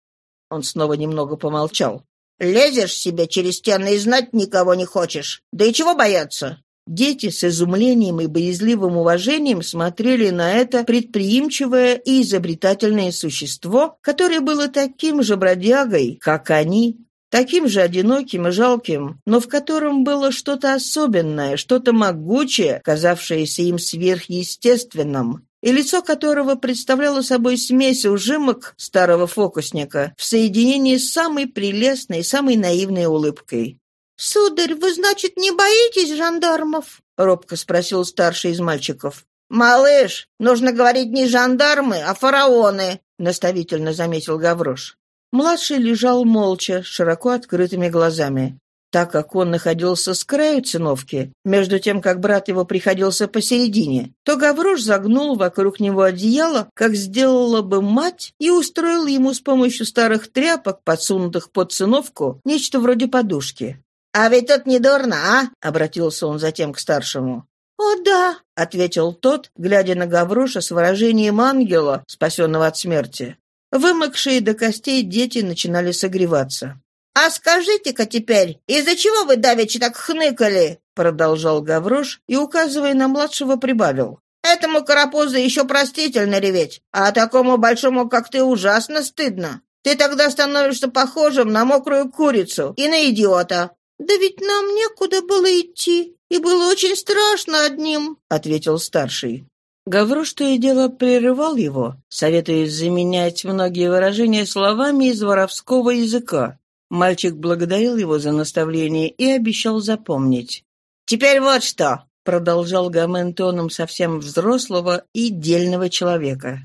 Он снова немного помолчал.
«Лезешь себе через стены и знать никого не хочешь. Да и чего бояться?
Дети с изумлением и боязливым уважением смотрели на это предприимчивое и изобретательное существо, которое было таким же бродягой, как они, таким же одиноким и жалким, но в котором было что-то особенное, что-то могучее, казавшееся им сверхъестественным, и лицо которого представляло собой смесь ужимок старого фокусника в соединении с самой прелестной самой наивной улыбкой.
«Сударь, вы, значит, не боитесь жандармов?»
— робко спросил старший из мальчиков.
«Малыш, нужно говорить не жандармы, а фараоны», — наставительно заметил Гаврош.
Младший лежал молча, широко открытыми глазами. Так как он находился с краю циновки, между тем, как брат его приходился посередине, то Гаврош загнул вокруг него одеяло, как сделала бы мать, и устроил ему с помощью старых тряпок, подсунутых под циновку, нечто вроде подушки.
«А ведь тут не дурно, а?» — обратился он затем к старшему.
«О, да», —
ответил тот, глядя на Гавроша с выражением ангела, спасенного от смерти. Вымокшие до костей дети начинали согреваться.
«А скажите-ка теперь, из-за чего вы давеча так хныкали?» — продолжал Гаврош и, указывая на младшего, прибавил. «Этому карапузу еще простительно реветь, а такому большому, как ты, ужасно стыдно. Ты тогда становишься похожим на мокрую курицу и на идиота.
«Да ведь нам некуда было идти, и было очень страшно одним», —
ответил старший. Гаврош то и дело прерывал его, советуя заменять многие выражения словами из воровского языка. Мальчик благодарил его за наставление и обещал запомнить.
«Теперь вот что!»
— продолжал Гомен тоном совсем взрослого и дельного человека.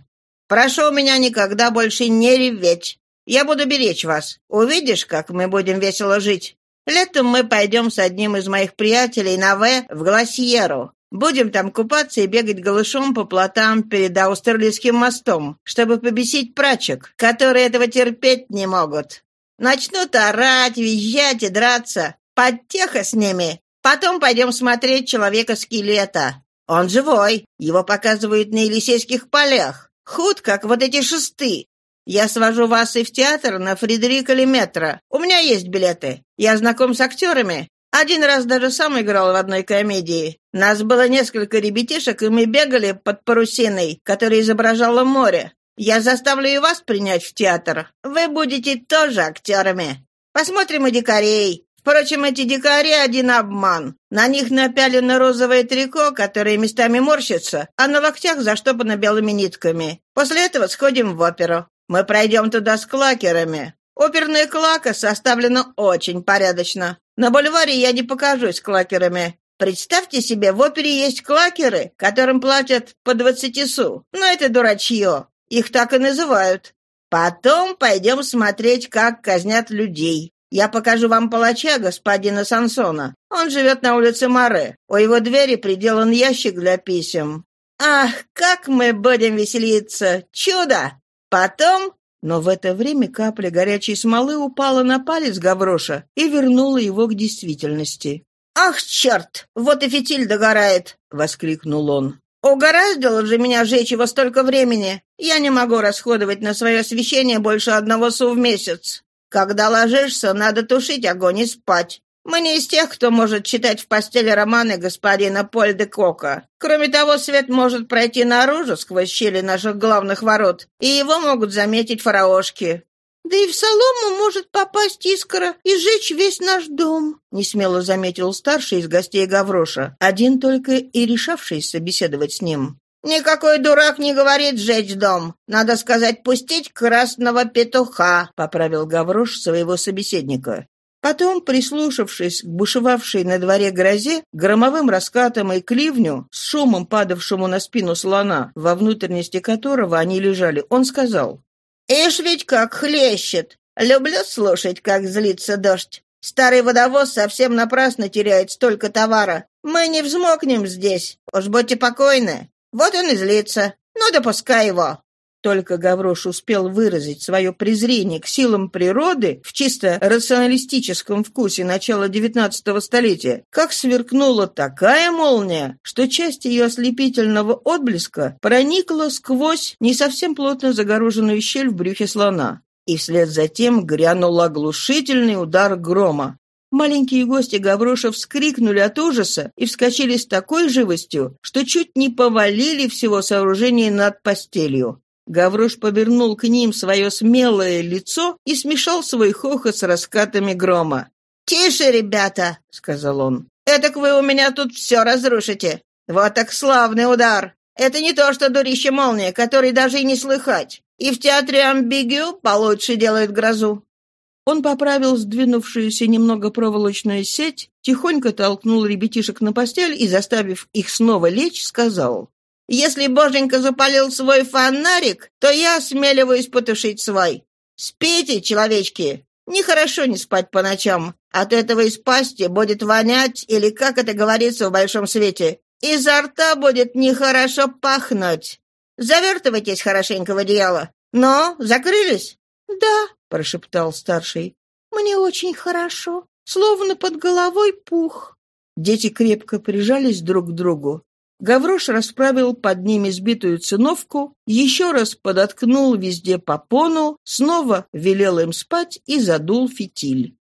«Прошу меня никогда больше не реветь. Я буду беречь вас. Увидишь, как мы будем весело жить. Летом мы пойдем с одним из моих приятелей на В в Гласьеру. Будем там купаться и бегать голышом по плотам перед Аустерлийским мостом, чтобы побесить прачек, которые этого терпеть не могут. Начнут орать, визжать и драться. Подтеха с ними. Потом пойдем смотреть человека-скелета. Он живой. Его показывают на Елисейских полях. Худ, как вот эти шесты. Я свожу вас и в театр на Фредерика Леметра. У меня есть билеты. Я знаком с актерами. Один раз даже сам играл в одной комедии. Нас было несколько ребятишек, и мы бегали под парусиной, которая изображала море. Я заставлю и вас принять в театр. Вы будете тоже актерами. Посмотрим и дикарей. Впрочем, эти дикари — один обман. На них напялено розовое трико, которое местами морщится, а на локтях заштопано белыми нитками. После этого сходим в оперу. Мы пройдем туда с клакерами. Оперная клака составлена очень порядочно. На бульваре я не покажусь клакерами. Представьте себе, в опере есть клакеры, которым платят по двадцати су. Но это дурачье. Их так и называют. Потом пойдем смотреть, как казнят людей. Я покажу вам палача, господина Сансона. Он живет на улице Море. У его двери приделан ящик для писем. Ах, как мы будем веселиться! Чудо! Потом но в это время капля горячей смолы упала на палец Гавроша и вернула его к действительности. «Ах, черт! Вот и фитиль догорает!» — воскликнул он. «Угораздило же меня жечь его столько времени! Я не могу расходовать на свое освещение больше одного су в месяц. Когда ложишься, надо тушить огонь и спать. Мы не из тех, кто может читать в постели романы господина Поль де Кока. Кроме того, свет может пройти наружу сквозь щели наших главных ворот, и его могут заметить фараошки.
«Да и в солому может попасть искра и сжечь весь наш дом», — несмело заметил старший из гостей Гавроша, один только и решавшийся беседовать с ним.
«Никакой дурак не говорит сжечь дом. Надо сказать, пустить красного петуха», — поправил Гаврош своего собеседника.
Потом, прислушавшись к бушевавшей на дворе грозе, громовым раскатам и кливню, с шумом падавшему на спину слона, во внутренности которого они лежали, он сказал.
«Ишь ведь как хлещет! Люблю слушать, как злится дождь. Старый водовоз совсем напрасно теряет столько товара. Мы не взмокнем здесь. Уж будьте покойны. Вот он и злится. Ну, допускай его.
Только Гаврош успел выразить свое презрение к силам природы в чисто рационалистическом вкусе начала XIX столетия, как сверкнула такая молния, что часть ее ослепительного отблеска проникла сквозь не совсем плотно загороженную щель в брюхе слона. И вслед за тем грянул оглушительный удар грома. Маленькие гости Гавроша вскрикнули от ужаса и вскочили с такой живостью, что чуть не повалили всего сооружения над постелью. Гаврош повернул к ним свое смелое лицо и смешал свой хохот с раскатами грома.
«Тише, ребята!» — сказал он. «Этак вы у меня тут все разрушите. Вот так славный удар! Это не то, что дурище молния, который даже и не слыхать. И в театре амбигю получше делают грозу».
Он поправил сдвинувшуюся немного проволочную сеть, тихонько толкнул ребятишек на постель и, заставив их снова лечь, сказал.
Если Боженька запалил свой фонарик, то я осмеливаюсь потушить свой. Спите, человечки. Нехорошо не спать по ночам. От этого из пасти будет вонять, или как это говорится в большом свете. Изо рта будет нехорошо пахнуть. Завертывайтесь хорошенько в одеяло. Но, закрылись?
Да,
прошептал старший.
Мне очень хорошо. Словно под головой пух.
Дети крепко прижались друг к другу. Гаврош расправил под ними сбитую циновку, еще раз подоткнул везде попону, снова велел им спать и задул фитиль.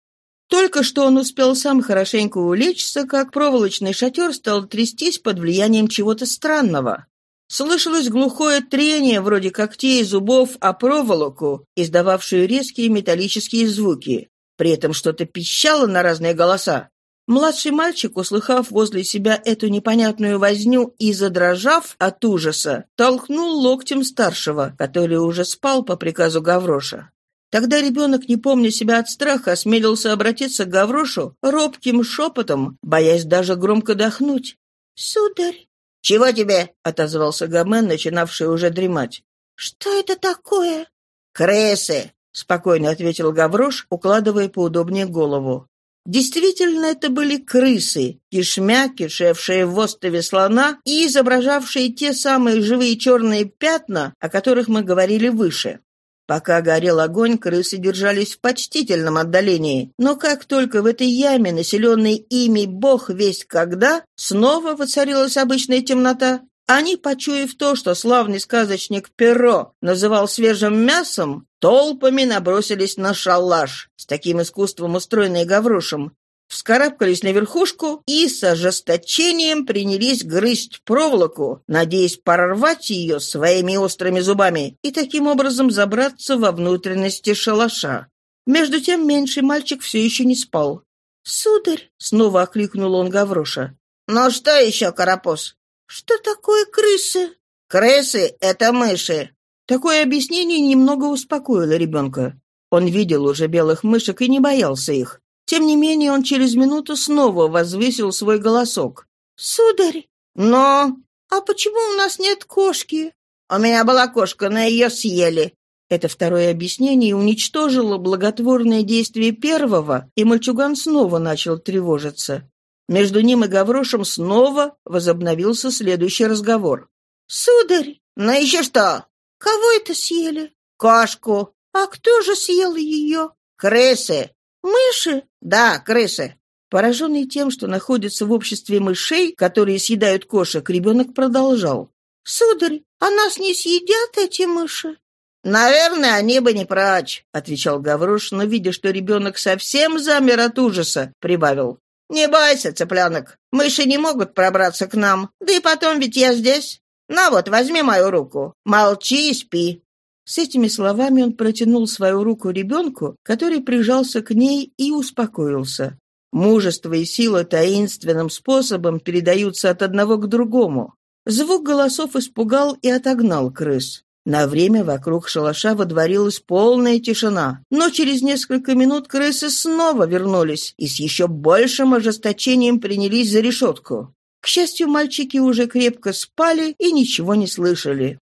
Только что он успел сам хорошенько улечься, как проволочный шатер стал трястись под влиянием чего-то странного. Слышалось глухое трение, вроде когтей и зубов о проволоку, издававшую резкие металлические звуки. При этом что-то пищало на разные голоса. Младший мальчик, услыхав возле себя эту непонятную возню и задрожав от ужаса, толкнул локтем старшего, который уже спал по приказу Гавроша. Тогда ребенок, не помня себя от страха, осмелился обратиться к Гаврошу робким шепотом, боясь даже громко дохнуть.
«Сударь!»
«Чего тебе?»
— отозвался Гомен, начинавший уже дремать.
«Что это такое?»
«Крысы!»
— спокойно ответил Гаврош, укладывая поудобнее голову. Действительно, это были крысы, кишмя, кишевшие в остове слона и изображавшие те самые живые черные пятна, о которых мы говорили выше. Пока горел огонь, крысы держались в почтительном отдалении, но как только в этой яме, населенной ими бог весть когда, снова воцарилась обычная темнота, они, почуяв то, что славный сказочник Перо называл свежим мясом, толпами набросились на шалаш, с таким искусством устроенный Гаврушем, вскарабкались на верхушку и с ожесточением принялись грызть проволоку, надеясь прорвать ее своими острыми зубами и таким образом забраться во внутренности шалаша. Между тем меньший мальчик все еще не спал. «Сударь!» — снова окликнул он Гавроша.
«Ну что еще, Карапуз?»
«Что такое крысы?»
«Крысы — это мыши».
Такое объяснение немного успокоило ребенка. Он видел уже белых мышек и не боялся их. Тем не менее, он через минуту снова возвысил свой голосок.
«Сударь!»
«Но...»
«А почему у нас нет кошки?»
«У меня была кошка, но ее съели».
Это второе объяснение уничтожило благотворное действие первого, и мальчуган снова начал тревожиться. Между ним и Гаврошем снова возобновился следующий разговор.
«Сударь!»
«Ну еще что?»
«Кого это съели?»
«Кошку».
«А кто же съел ее?»
«Крысы».
«Мыши?»
«Да, крысы».
Пораженный тем, что находится в обществе мышей, которые съедают кошек, ребенок продолжал.
«Сударь, а нас не съедят эти мыши?»
«Наверное, они бы не прочь», —
отвечал Гаврош, но, видя, что ребенок совсем замер от ужаса, прибавил.
«Не бойся, цыпленок, мыши не могут пробраться к нам, да и потом ведь я здесь. На вот, возьми мою руку, молчи и спи».
С этими словами он протянул свою руку ребенку, который прижался к ней и успокоился. Мужество и сила таинственным способом передаются от одного к другому. Звук голосов испугал и отогнал крыс. На время вокруг шалаша водворилась полная тишина, но через несколько минут крысы снова вернулись и с еще большим ожесточением принялись за решетку. К счастью, мальчики уже крепко спали и ничего не слышали.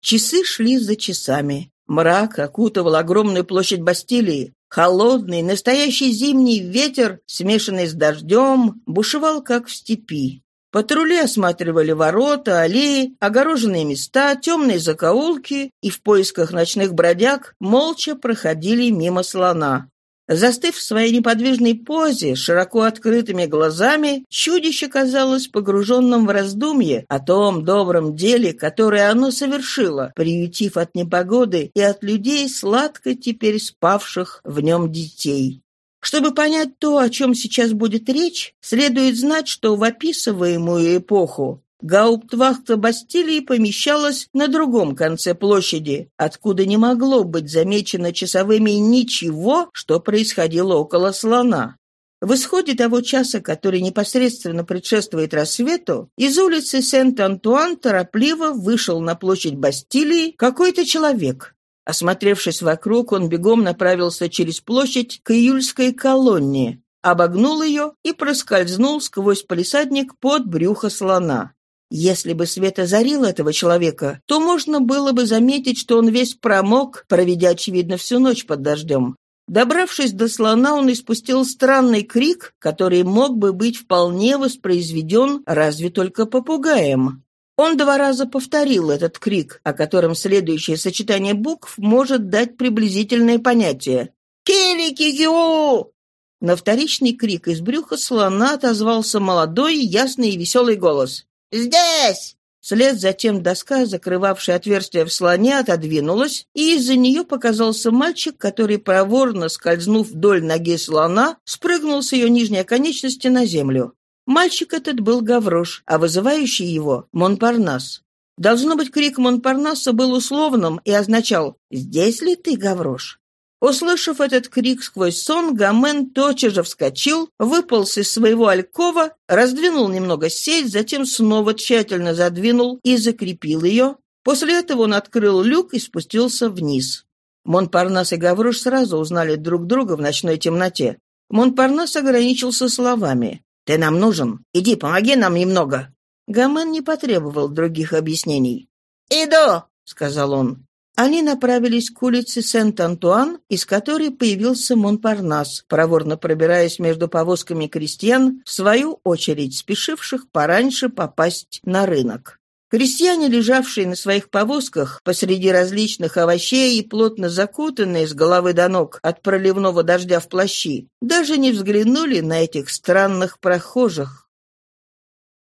Часы шли за часами. Мрак окутывал огромную площадь Бастилии. Холодный, настоящий зимний ветер, смешанный с дождем, бушевал, как в степи. Патрули осматривали ворота, аллеи, огороженные места, темные закоулки и в поисках ночных бродяг молча проходили мимо слона. Застыв в своей неподвижной позе, широко открытыми глазами, чудище казалось погруженным в раздумье о том добром деле, которое оно совершило, приютив от непогоды и от людей, сладко теперь спавших в нем детей. Чтобы понять то, о чем сейчас будет речь, следует знать, что в описываемую эпоху гауптвахта Бастилии помещалась на другом конце площади, откуда не могло быть замечено часовыми ничего, что происходило около слона. В исходе того часа, который непосредственно предшествует рассвету, из улицы Сент-Антуан торопливо вышел на площадь Бастилии какой-то человек. Осмотревшись вокруг, он бегом направился через площадь к июльской колонне, обогнул ее и проскользнул сквозь палисадник под брюхо слона. Если бы свет озарил этого человека, то можно было бы заметить, что он весь промок, проведя, очевидно, всю ночь под дождем. Добравшись до слона, он испустил странный крик, который мог бы быть вполне воспроизведен разве только попугаем. Он два раза повторил этот крик, о котором следующее сочетание букв может дать приблизительное понятие.
«Кили-кигиу!»
На вторичный крик из брюха слона отозвался молодой, ясный и веселый голос.
«Здесь!»
Вслед затем доска, закрывавшая отверстие в слоне, отодвинулась, и из-за нее показался мальчик, который, проворно скользнув вдоль ноги слона, спрыгнул с ее нижней конечности на землю. Мальчик этот был Гаврош, а вызывающий его — Монпарнас. Должно быть, крик Монпарнаса был условным и означал «Здесь ли ты, Гаврош?». Услышав этот крик сквозь сон, Гамен тотчас же вскочил, выполз из своего алькова, раздвинул немного сеть, затем снова тщательно задвинул и закрепил ее. После этого он открыл люк и спустился вниз. Монпарнас и Гаврош сразу узнали друг друга в ночной темноте. Монпарнас ограничился словами. «Ты нам нужен. Иди, помоги нам немного». Гамен не потребовал других объяснений.
«Иду», —
сказал он. Они направились к улице Сент-Антуан, из которой появился Монпарнас, проворно пробираясь между повозками крестьян, в свою очередь спешивших пораньше попасть на рынок. Крестьяне, лежавшие на своих повозках посреди различных овощей и плотно закутанные с головы до ног от проливного дождя в плащи, даже не взглянули на этих странных прохожих.